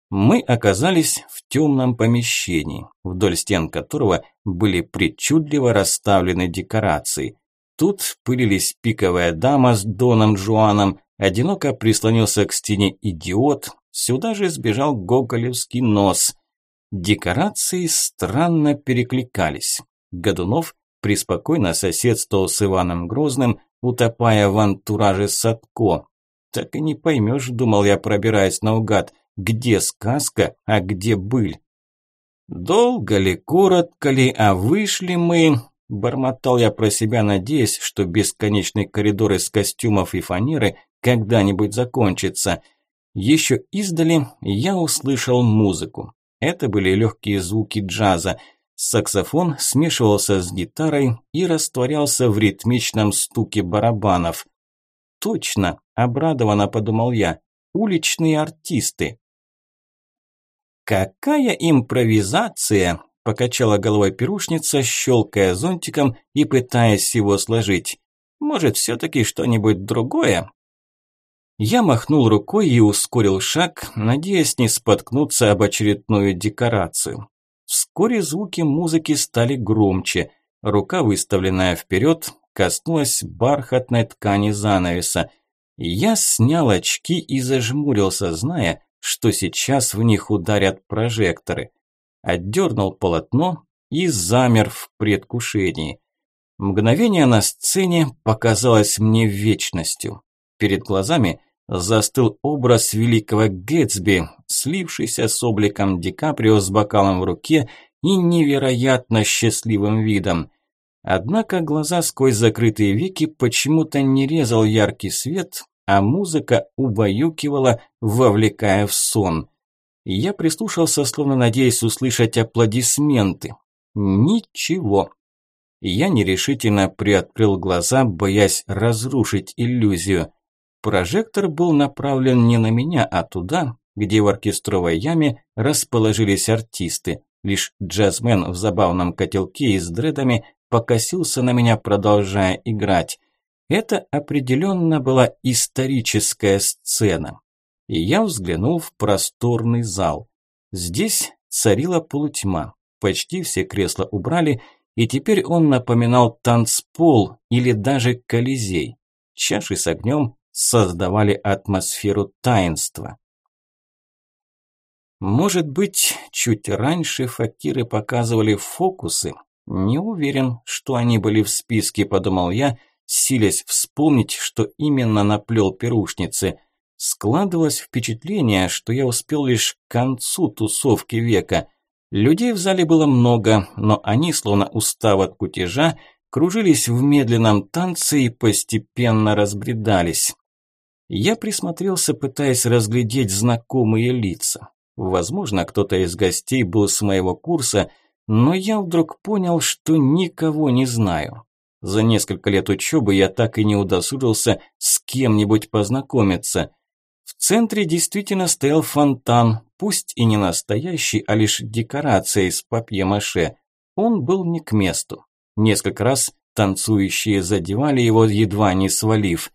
Мы оказались в темном помещении, вдоль стен которого были причудливо расставлены декорации. Тут пылились пиковая дама с Доном Жуаном, одиноко прислонился к стене идиот, сюда же сбежал гоголевский нос. Декорации странно перекликались. Годунов преспокойно соседствовал с Иваном Грозным, утопая в антураже Садко. Так и не поймешь, думал я, пробираясь наугад, где сказка, а где быль. Долго ли, коротко ли, а вышли мы... Бормотал я про себя, надеясь, что бесконечный коридор из костюмов и фанеры когда-нибудь закончится. Еще издали я услышал музыку. Это были легкие звуки джаза – Саксофон смешивался с гитарой и растворялся в ритмичном стуке барабанов. «Точно!» – обрадованно подумал я. «Уличные артисты!» «Какая импровизация!» – покачала головой пирушница, щелкая зонтиком и пытаясь его сложить. «Может, все-таки что-нибудь другое?» Я махнул рукой и ускорил шаг, надеясь не споткнуться об очередную декорацию. Вскоре звуки музыки стали громче. Рука, выставленная вперед, коснулась бархатной ткани занавеса. Я снял очки и зажмурился, зная, что сейчас в них ударят прожекторы. Отдернул полотно и замер в предвкушении. Мгновение на сцене показалось мне вечностью. Перед глазами застыл образ великого Гэтсби, слившийся с обликом Ди Каприо с бокалом в руке и невероятно счастливым видом. Однако глаза сквозь закрытые веки почему-то не резал яркий свет, а музыка убаюкивала, вовлекая в сон. Я прислушался, словно надеясь услышать аплодисменты. Ничего. Я нерешительно приоткрыл глаза, боясь разрушить иллюзию. Прожектор был направлен не на меня, а туда, где в оркестровой яме расположились артисты. Лишь джазмен в забавном котелке и с дредами покосился на меня, продолжая играть. Это определенно была историческая сцена. И я взглянул в просторный зал. Здесь царила полутьма. Почти все кресла убрали, и теперь он напоминал танцпол или даже колизей. Чаши с огнем создавали атмосферу таинства. Может быть, чуть раньше факиры показывали фокусы. Не уверен, что они были в списке, подумал я, силясь вспомнить, что именно наплел пирушницы. Складывалось впечатление, что я успел лишь к концу тусовки века. Людей в зале было много, но они, словно устав от кутежа, кружились в медленном танце и постепенно разбредались. Я присмотрелся, пытаясь разглядеть знакомые лица. Возможно, кто-то из гостей был с моего курса, но я вдруг понял, что никого не знаю. За несколько лет учебы я так и не удосужился с кем-нибудь познакомиться. В центре действительно стоял фонтан, пусть и не настоящий, а лишь декорация из папье-маше. Он был не к месту. Несколько раз танцующие задевали его, едва не свалив.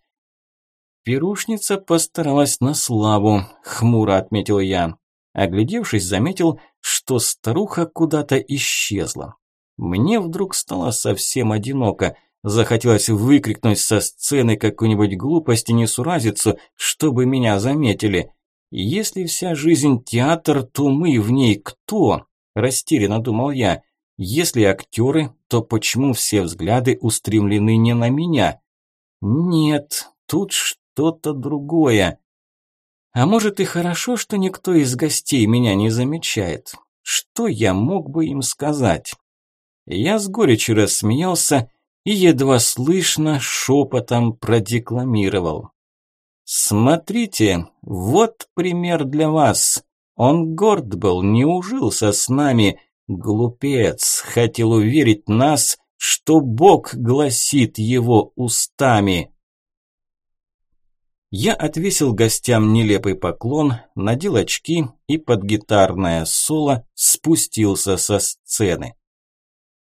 Пирушница постаралась на славу, хмуро отметил я. Оглядевшись, заметил, что старуха куда-то исчезла. Мне вдруг стало совсем одиноко. Захотелось выкрикнуть со сцены какую-нибудь глупость и несуразицу, чтобы меня заметили. Если вся жизнь театр, то мы в ней кто? Растерянно думал я. Если актеры, то почему все взгляды устремлены не на меня? Нет, тут что-то другое. А может и хорошо, что никто из гостей меня не замечает. Что я мог бы им сказать? Я с горечью рассмеялся и едва слышно шепотом продекламировал. «Смотрите, вот пример для вас. Он горд был, не ужился с нами. Глупец, хотел уверить нас, что Бог гласит его устами». Я отвесил гостям нелепый поклон, надел очки и под гитарное соло спустился со сцены.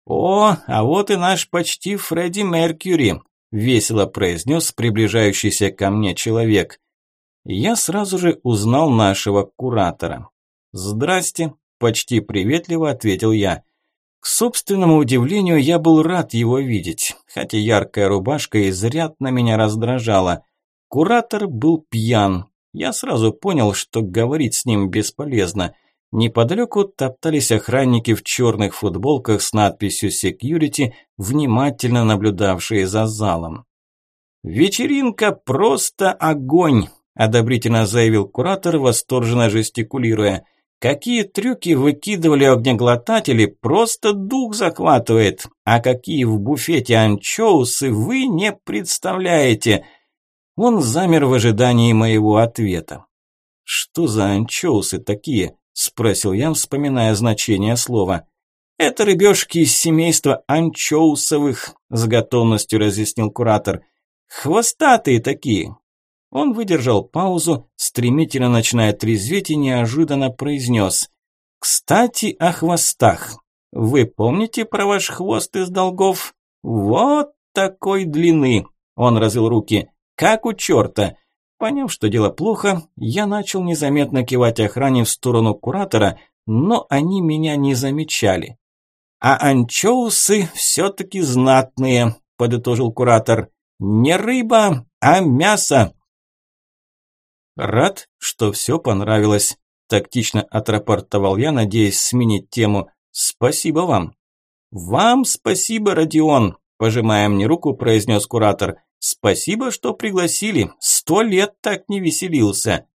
«О, а вот и наш почти Фредди Меркьюри», – весело произнес приближающийся ко мне человек. Я сразу же узнал нашего куратора. «Здрасте», – почти приветливо ответил я. К собственному удивлению, я был рад его видеть, хотя яркая рубашка изрядно меня раздражала. Куратор был пьян. Я сразу понял, что говорить с ним бесполезно – Неподалеку топтались охранники в черных футболках с надписью «Security», внимательно наблюдавшие за залом. «Вечеринка просто огонь!» – одобрительно заявил куратор, восторженно жестикулируя. «Какие трюки выкидывали огнеглотатели, просто дух захватывает! А какие в буфете анчоусы вы не представляете!» Он замер в ожидании моего ответа. «Что за анчоусы такие?» Спросил я, вспоминая значение слова. «Это рыбешки из семейства анчоусовых», – с готовностью разъяснил куратор. «Хвостатые такие». Он выдержал паузу, стремительно начиная трезветь и неожиданно произнес. «Кстати, о хвостах. Вы помните про ваш хвост из долгов? Вот такой длины!» Он развел руки. «Как у черта!» Поняв, что дело плохо, я начал незаметно кивать охране в сторону куратора, но они меня не замечали. «А анчоусы все-таки знатные», – подытожил куратор. «Не рыба, а мясо». «Рад, что все понравилось», – тактично отрапортовал я, надеясь сменить тему. «Спасибо вам». «Вам спасибо, Родион», – пожимая мне руку, произнес куратор. Спасибо, что пригласили. Сто лет так не веселился.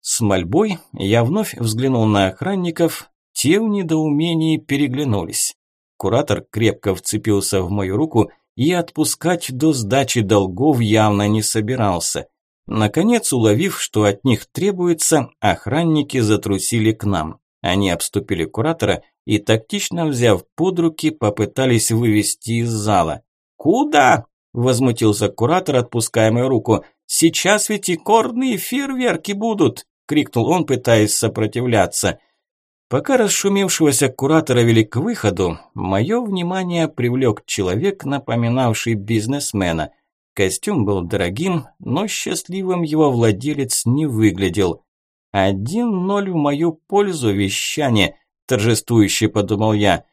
С мольбой я вновь взглянул на охранников. Те в недоумении переглянулись. Куратор крепко вцепился в мою руку и отпускать до сдачи долгов явно не собирался. Наконец, уловив, что от них требуется, охранники затрусили к нам. Они обступили куратора и, тактично взяв под руки, попытались вывести из зала. «Куда?» Возмутился куратор, отпуская мою руку. «Сейчас ведь и корные фейерверки будут!» Крикнул он, пытаясь сопротивляться. Пока расшумевшегося куратора вели к выходу, мое внимание привлек человек, напоминавший бизнесмена. Костюм был дорогим, но счастливым его владелец не выглядел. «Один ноль в мою пользу, вещание», – торжествующе подумал я.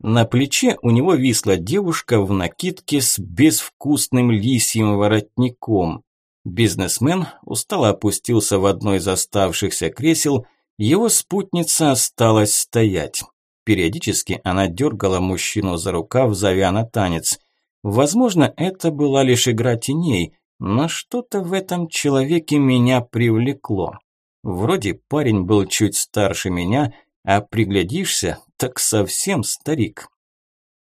На плече у него висла девушка в накидке с безвкусным лисьим воротником. Бизнесмен устало опустился в одно из оставшихся кресел, его спутница осталась стоять. Периодически она дергала мужчину за рукав, зовя на танец. Возможно, это была лишь игра теней, но что-то в этом человеке меня привлекло. Вроде парень был чуть старше меня, а приглядишься, так совсем старик.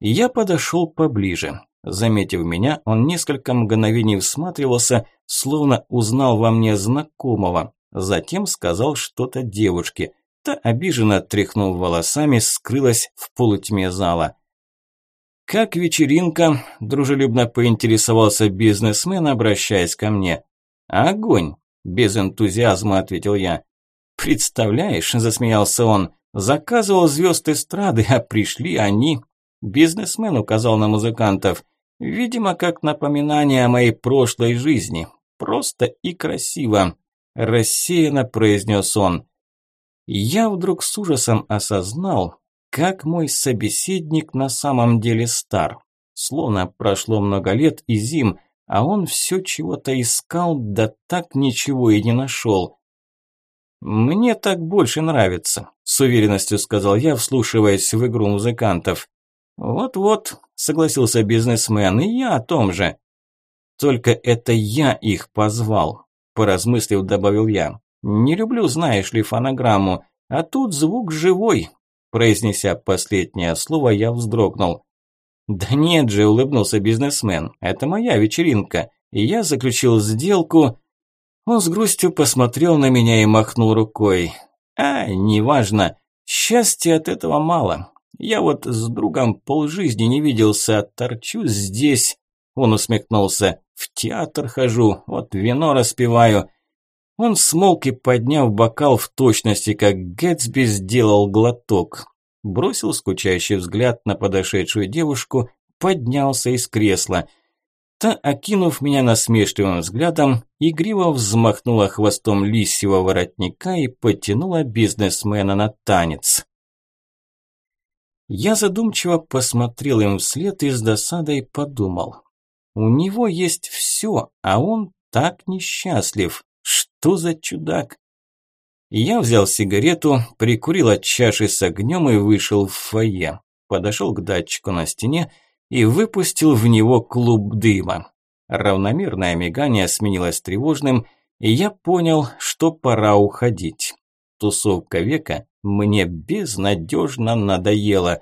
Я подошел поближе. Заметив меня, он несколько мгновений всматривался, словно узнал во мне знакомого. Затем сказал что-то девушке. Та, обиженно тряхнув волосами, скрылась в полутьме зала. «Как вечеринка?» – дружелюбно поинтересовался бизнесмен, обращаясь ко мне. «Огонь!» – без энтузиазма ответил я. «Представляешь», – засмеялся он, – «заказывал звезд эстрады, а пришли они». Бизнесмен указал на музыкантов. «Видимо, как напоминание о моей прошлой жизни. Просто и красиво», – рассеянно произнес он. Я вдруг с ужасом осознал, как мой собеседник на самом деле стар. Словно прошло много лет и зим, а он все чего-то искал, да так ничего и не нашел. «Мне так больше нравится», – с уверенностью сказал я, вслушиваясь в игру музыкантов. «Вот-вот», – согласился бизнесмен, – «и я о том же». «Только это я их позвал», – поразмыслив, добавил я. «Не люблю, знаешь ли, фонограмму, а тут звук живой». Произнеся последнее слово, я вздрогнул. «Да нет же», – улыбнулся бизнесмен, – «это моя вечеринка, и я заключил сделку...» Он с грустью посмотрел на меня и махнул рукой. «А, неважно, счастья от этого мало. Я вот с другом полжизни не виделся, торчу здесь...» Он усмехнулся. «В театр хожу, вот вино распиваю». Он смолк и, подняв бокал в точности, как Гэтсби, сделал глоток. Бросил скучающий взгляд на подошедшую девушку, поднялся из кресла – Та, окинув меня насмешливым взглядом, игриво взмахнула хвостом лисьего воротника и потянула бизнесмена на танец. Я задумчиво посмотрел им вслед и с досадой подумал. У него есть все, а он так несчастлив. Что за чудак? Я взял сигарету, прикурил от чаши с огнем и вышел в фойе. Подошел к датчику на стене и выпустил в него клуб дыма. Равномерное мигание сменилось тревожным, и я понял, что пора уходить. Тусовка века мне безнадежно надоела.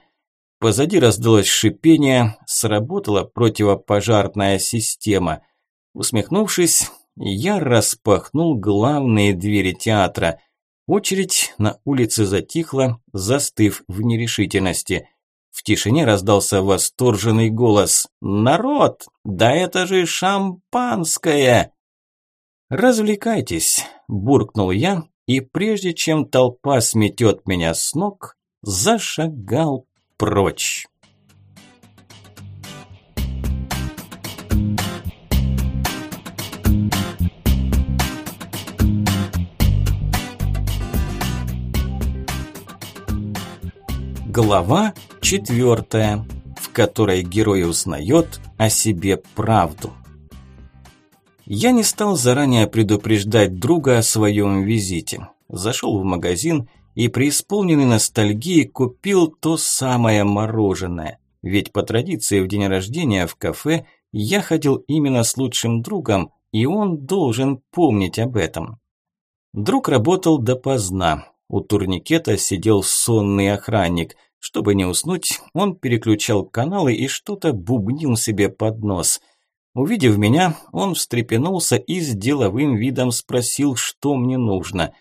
Позади раздалось шипение, сработала противопожарная система. Усмехнувшись, я распахнул главные двери театра. Очередь на улице затихла, застыв в нерешительности – в тишине раздался восторженный голос. «Народ, да это же шампанское!» «Развлекайтесь», – буркнул я, и прежде чем толпа сметет меня с ног, зашагал прочь. Глава четвертая, в которой герой узнает о себе правду. Я не стал заранее предупреждать друга о своем визите. Зашел в магазин и, преисполненный ностальгии, купил то самое мороженое. Ведь по традиции в день рождения в кафе я ходил именно с лучшим другом, и он должен помнить об этом. Друг работал допоздна, у турникета сидел сонный охранник. Чтобы не уснуть, он переключал каналы и что-то бубнил себе под нос. Увидев меня, он встрепенулся и с деловым видом спросил, что мне нужно.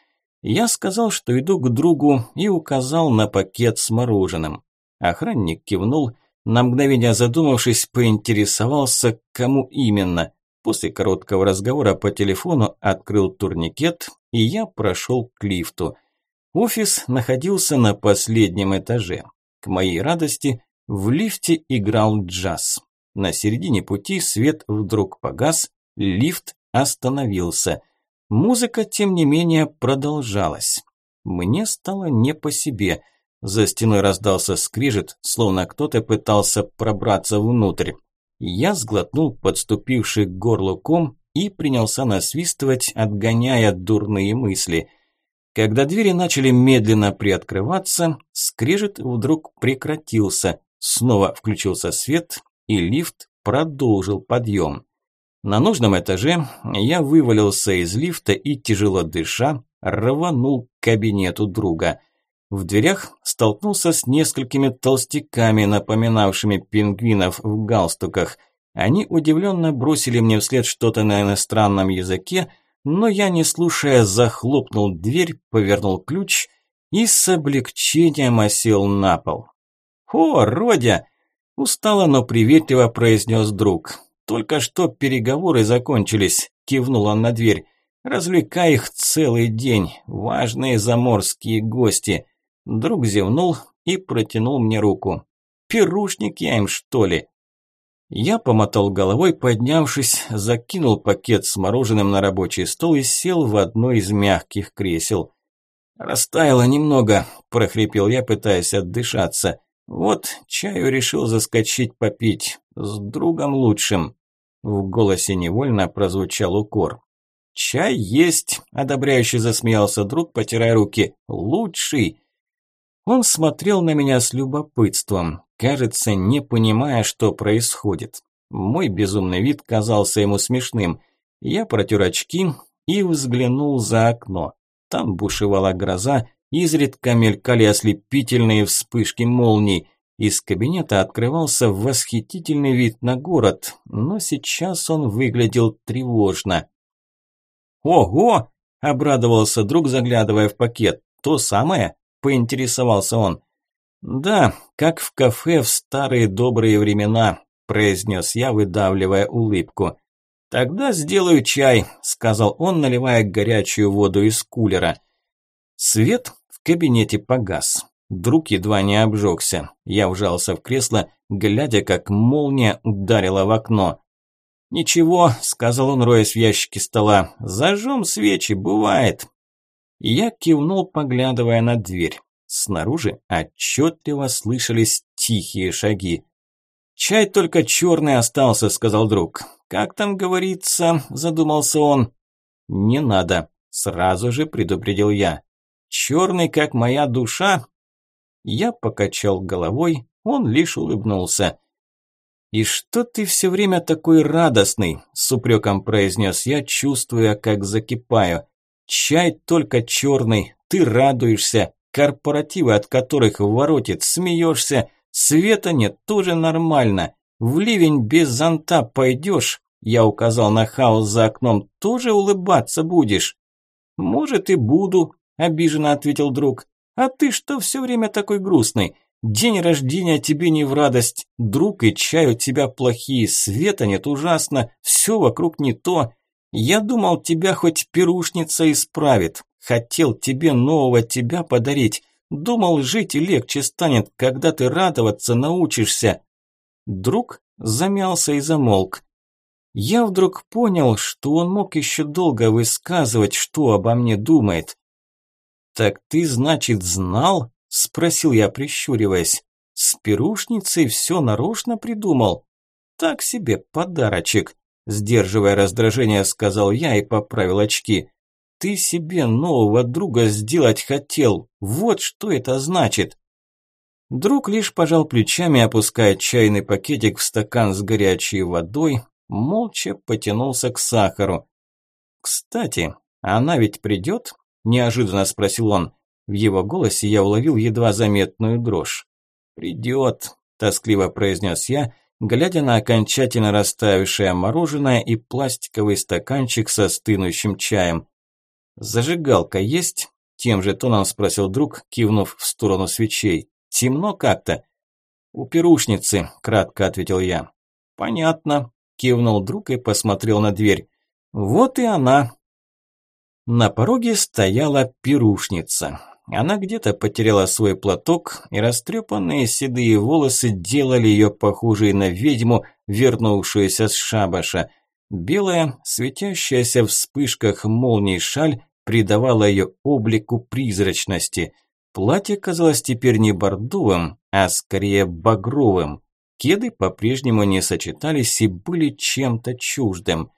Я сказал, что иду к другу и указал на пакет с мороженым. Охранник кивнул, на мгновение задумавшись, поинтересовался, кому именно. После короткого разговора по телефону открыл турникет, и я прошел к лифту. Офис находился на последнем этаже. К моей радости, в лифте играл джаз. На середине пути свет вдруг погас, лифт остановился. Музыка, тем не менее, продолжалась. Мне стало не по себе. За стеной раздался скрежет, словно кто-то пытался пробраться внутрь. Я сглотнул подступивший к горлу ком и принялся насвистывать, отгоняя дурные мысли – когда двери начали медленно приоткрываться, скрежет вдруг прекратился, снова включился свет, и лифт продолжил подъем. На нужном этаже я вывалился из лифта и, тяжело дыша, рванул к кабинету друга. В дверях столкнулся с несколькими толстяками, напоминавшими пингвинов в галстуках. Они удивленно бросили мне вслед что-то на иностранном языке, но я, не слушая, захлопнул дверь, повернул ключ и с облегчением осел на пол. «О, Родя!» – устало, но приветливо произнес друг. «Только что переговоры закончились», – кивнул он на дверь. «Развлекай их целый день, важные заморские гости». Друг зевнул и протянул мне руку. «Пирушник я им, что ли?» Я помотал головой, поднявшись, закинул пакет с мороженым на рабочий стол и сел в одно из мягких кресел. «Растаяло немного», – прохрипел я, пытаясь отдышаться. «Вот, чаю решил заскочить попить. С другом лучшим». В голосе невольно прозвучал укор. «Чай есть», – одобряюще засмеялся друг, потирая руки. «Лучший». Он смотрел на меня с любопытством, кажется, не понимая, что происходит. Мой безумный вид казался ему смешным. Я протер очки и взглянул за окно. Там бушевала гроза, изредка мелькали ослепительные вспышки молний. Из кабинета открывался восхитительный вид на город, но сейчас он выглядел тревожно. «Ого!» – обрадовался друг, заглядывая в пакет. «То самое?» – поинтересовался он. «Да, как в кафе в старые добрые времена», – произнес я, выдавливая улыбку. «Тогда сделаю чай», – сказал он, наливая горячую воду из кулера. Свет в кабинете погас. Друг едва не обжегся. Я вжался в кресло, глядя, как молния ударила в окно. «Ничего», – сказал он, роясь в ящике стола, – «зажжем свечи, бывает». Я кивнул, поглядывая на дверь. Снаружи отчетливо слышались тихие шаги. «Чай только черный остался», – сказал друг. «Как там говорится?» – задумался он. «Не надо», – сразу же предупредил я. «Черный, как моя душа?» Я покачал головой, он лишь улыбнулся. «И что ты все время такой радостный?» – с упреком произнес я, чувствуя, как закипаю. «Чай только черный, ты радуешься, корпоративы, от которых воротит, смеешься, света нет, тоже нормально. В ливень без зонта пойдешь?» Я указал на хаос за окном. «Тоже улыбаться будешь?» «Может, и буду», – обиженно ответил друг. «А ты что все время такой грустный? День рождения тебе не в радость, друг и чай у тебя плохие, света нет ужасно, все вокруг не то. Я думал, тебя хоть пирушница исправит, хотел тебе нового тебя подарить, думал, жить и легче станет, когда ты радоваться научишься. Друг замялся и замолк. Я вдруг понял, что он мог еще долго высказывать, что обо мне думает. «Так ты, значит, знал?» Спросил я, прищуриваясь. С пирушницей все нарочно придумал. Так себе подарочек. Сдерживая раздражение, сказал я и поправил очки. Ты себе нового друга сделать хотел. Вот что это значит. Друг лишь пожал плечами, опуская чайный пакетик в стакан с горячей водой, молча потянулся к сахару. «Кстати, она ведь придет?» – неожиданно спросил он. В его голосе я уловил едва заметную дрожь. «Придет», – тоскливо произнес я, глядя на окончательно растаявшее мороженое и пластиковый стаканчик со стынущим чаем. «Зажигалка есть?» – тем же тоном спросил друг, кивнув в сторону свечей. «Темно как-то». «У пирушницы», – кратко ответил я. «Понятно», – кивнул друг и посмотрел на дверь. «Вот и она». На пороге стояла пирушница. Она где-то потеряла свой платок, и растрепанные седые волосы делали ее похожей на ведьму, вернувшуюся с шабаша. Белая, светящаяся в вспышках молний шаль придавала ее облику призрачности. Платье казалось теперь не бордовым, а скорее багровым. Кеды по-прежнему не сочетались и были чем-то чуждым.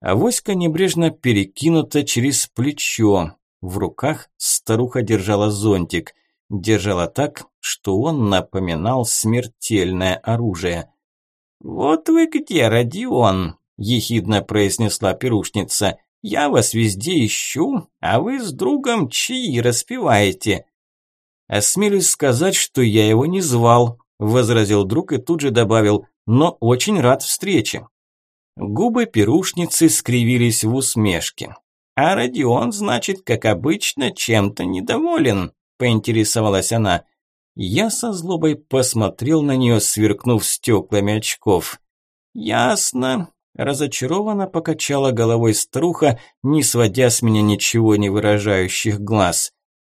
Авоська небрежно перекинута через плечо, в руках старуха держала зонтик. Держала так, что он напоминал смертельное оружие. «Вот вы где, Родион!» – ехидно произнесла пирушница. «Я вас везде ищу, а вы с другом чьи распеваете». «Осмелюсь сказать, что я его не звал», – возразил друг и тут же добавил, «но очень рад встрече». Губы пирушницы скривились в усмешке. «А Родион, значит, как обычно, чем-то недоволен», – поинтересовалась она. Я со злобой посмотрел на нее, сверкнув стеклами очков. «Ясно», – разочарованно покачала головой старуха, не сводя с меня ничего не выражающих глаз.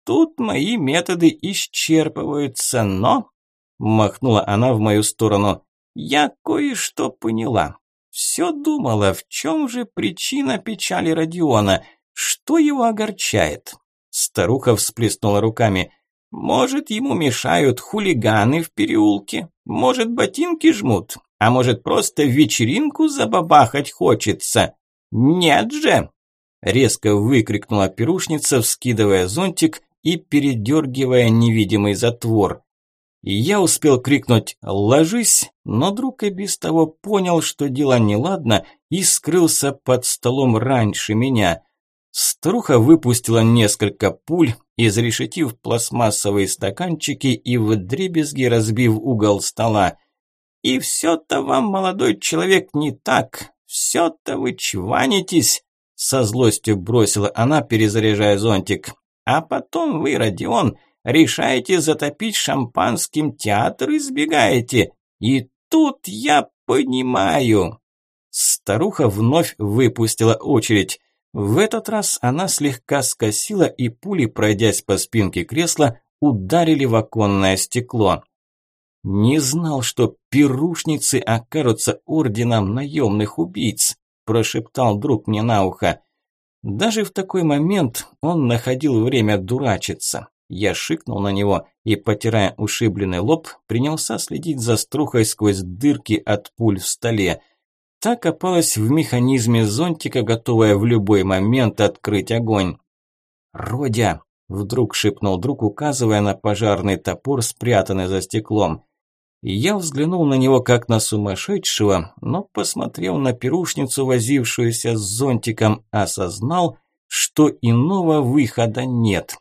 «Тут мои методы исчерпываются, но...» – махнула она в мою сторону. «Я кое-что поняла. Все думала, в чем же причина печали Родиона, что его огорчает. Старуха всплеснула руками. Может, ему мешают хулиганы в переулке, может, ботинки жмут, а может, просто вечеринку забабахать хочется. Нет же! Резко выкрикнула пирушница, вскидывая зонтик и передергивая невидимый затвор. Я успел крикнуть «Ложись!», но друг и без того понял, что дело неладно, и скрылся под столом раньше меня. Старуха выпустила несколько пуль, изрешетив пластмассовые стаканчики и вдребезги разбив угол стола. «И все-то вам, молодой человек, не так. Все-то вы чванитесь!» Со злостью бросила она, перезаряжая зонтик. «А потом вы, Родион, решаете затопить шампанским театр и сбегаете. И тут я понимаю!» Старуха вновь выпустила очередь. В этот раз она слегка скосила, и пули, пройдясь по спинке кресла, ударили в оконное стекло. «Не знал, что пирушницы окажутся орденом наемных убийц», – прошептал друг мне на ухо. Даже в такой момент он находил время дурачиться. Я шикнул на него и, потирая ушибленный лоб, принялся следить за струхой сквозь дырки от пуль в столе. Та копалась в механизме зонтика, готовая в любой момент открыть огонь. «Родя!» – вдруг шепнул друг, указывая на пожарный топор, спрятанный за стеклом. Я взглянул на него как на сумасшедшего, но, посмотрев на пирушницу, возившуюся с зонтиком, осознал, что иного выхода нет.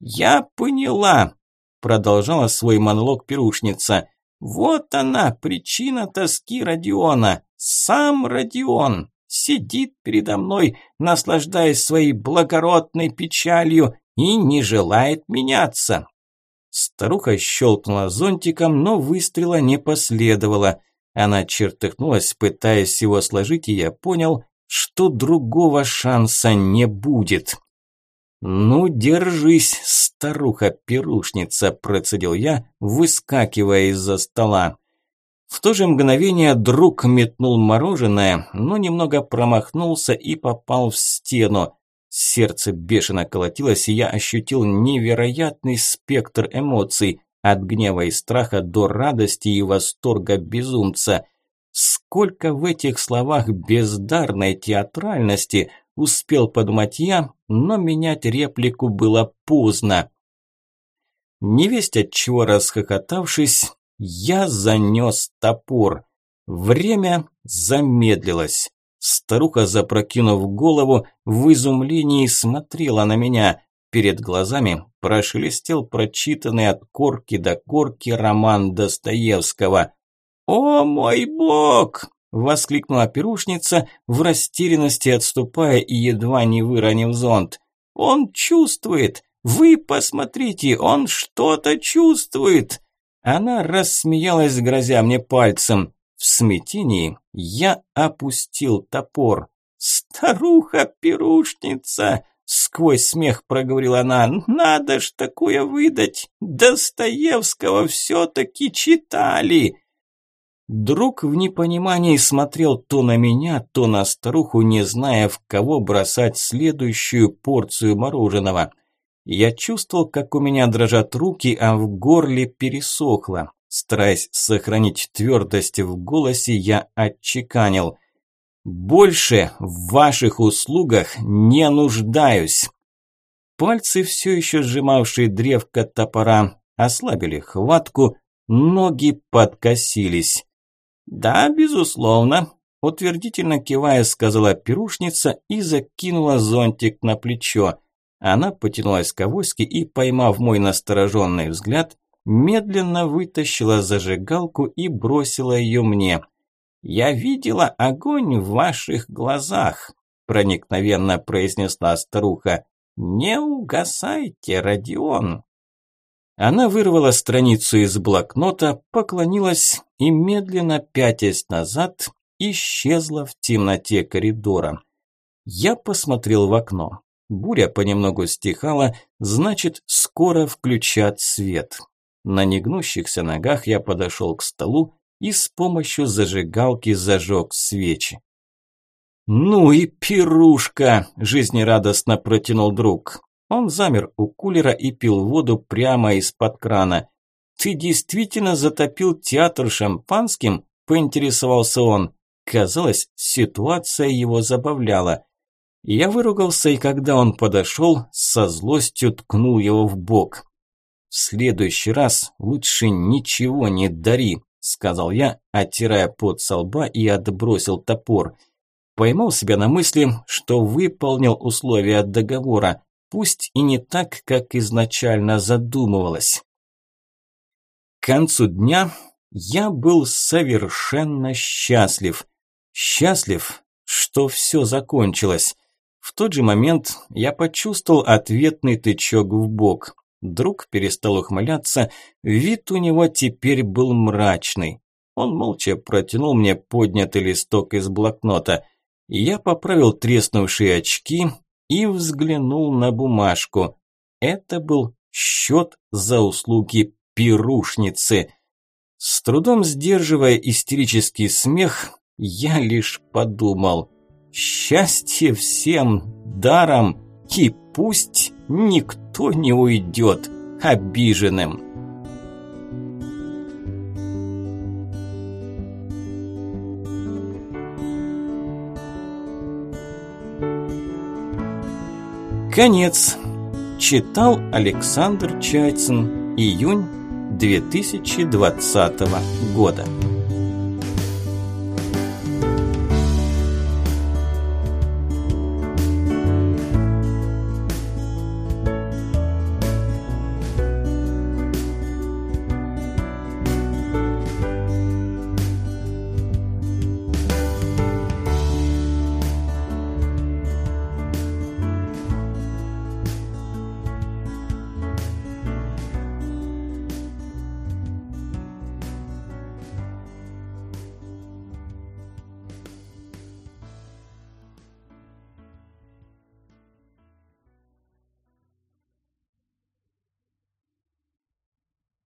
«Я поняла», – продолжала свой монолог пирушница. «Вот она, причина тоски Родиона. Сам Родион сидит передо мной, наслаждаясь своей благородной печалью и не желает меняться. Старуха щелкнула зонтиком, но выстрела не последовало. Она чертыхнулась, пытаясь его сложить, и я понял, что другого шанса не будет. «Ну, держись, старуха-пирушница», – процедил я, выскакивая из-за стола. В то же мгновение друг метнул мороженое, но немного промахнулся и попал в стену. Сердце бешено колотилось, и я ощутил невероятный спектр эмоций, от гнева и страха до радости и восторга безумца. Сколько в этих словах бездарной театральности успел подумать я, но менять реплику было поздно. Невесть от чего расхохотавшись, я занес топор. Время замедлилось. Старуха, запрокинув голову, в изумлении смотрела на меня. Перед глазами прошелестел прочитанный от корки до корки роман Достоевского. «О мой бог!» – воскликнула пирушница, в растерянности отступая и едва не выронив зонт. «Он чувствует! Вы посмотрите, он что-то чувствует!» Она рассмеялась, грозя мне пальцем. В смятении я опустил топор. «Старуха-пирушница!» – сквозь смех проговорила она. «Надо ж такое выдать! Достоевского все-таки читали!» Друг в непонимании смотрел то на меня, то на старуху, не зная, в кого бросать следующую порцию мороженого. Я чувствовал, как у меня дрожат руки, а в горле пересохло. Стараясь сохранить твердость в голосе, я отчеканил. «Больше в ваших услугах не нуждаюсь». Пальцы, все еще сжимавшие древко топора, ослабили хватку, ноги подкосились. «Да, безусловно», – утвердительно кивая, сказала пирушница и закинула зонтик на плечо. Она потянулась к авоське и, поймав мой настороженный взгляд, медленно вытащила зажигалку и бросила ее мне. «Я видела огонь в ваших глазах», – проникновенно произнесла старуха. «Не угасайте, Родион». Она вырвала страницу из блокнота, поклонилась и, медленно пятясь назад, исчезла в темноте коридора. Я посмотрел в окно. Буря понемногу стихала, значит, скоро включат свет. На негнущихся ногах я подошел к столу и с помощью зажигалки зажег свечи. «Ну и пирушка!» – жизнерадостно протянул друг. Он замер у кулера и пил воду прямо из-под крана. «Ты действительно затопил театр шампанским?» – поинтересовался он. Казалось, ситуация его забавляла. Я выругался, и когда он подошел, со злостью ткнул его в бок. «В следующий раз лучше ничего не дари», – сказал я, оттирая пот со лба и отбросил топор. Поймал себя на мысли, что выполнил условия договора, пусть и не так, как изначально задумывалось. К концу дня я был совершенно счастлив. Счастлив, что все закончилось. В тот же момент я почувствовал ответный тычок в бок. Друг перестал ухмыляться, вид у него теперь был мрачный. Он молча протянул мне поднятый листок из блокнота. Я поправил треснувшие очки и взглянул на бумажку. Это был счет за услуги пирушницы. С трудом сдерживая истерический смех, я лишь подумал – Счастье всем даром, и пусть никто не уйдет обиженным. Конец. Читал Александр Чайцин. Июнь 2020 года.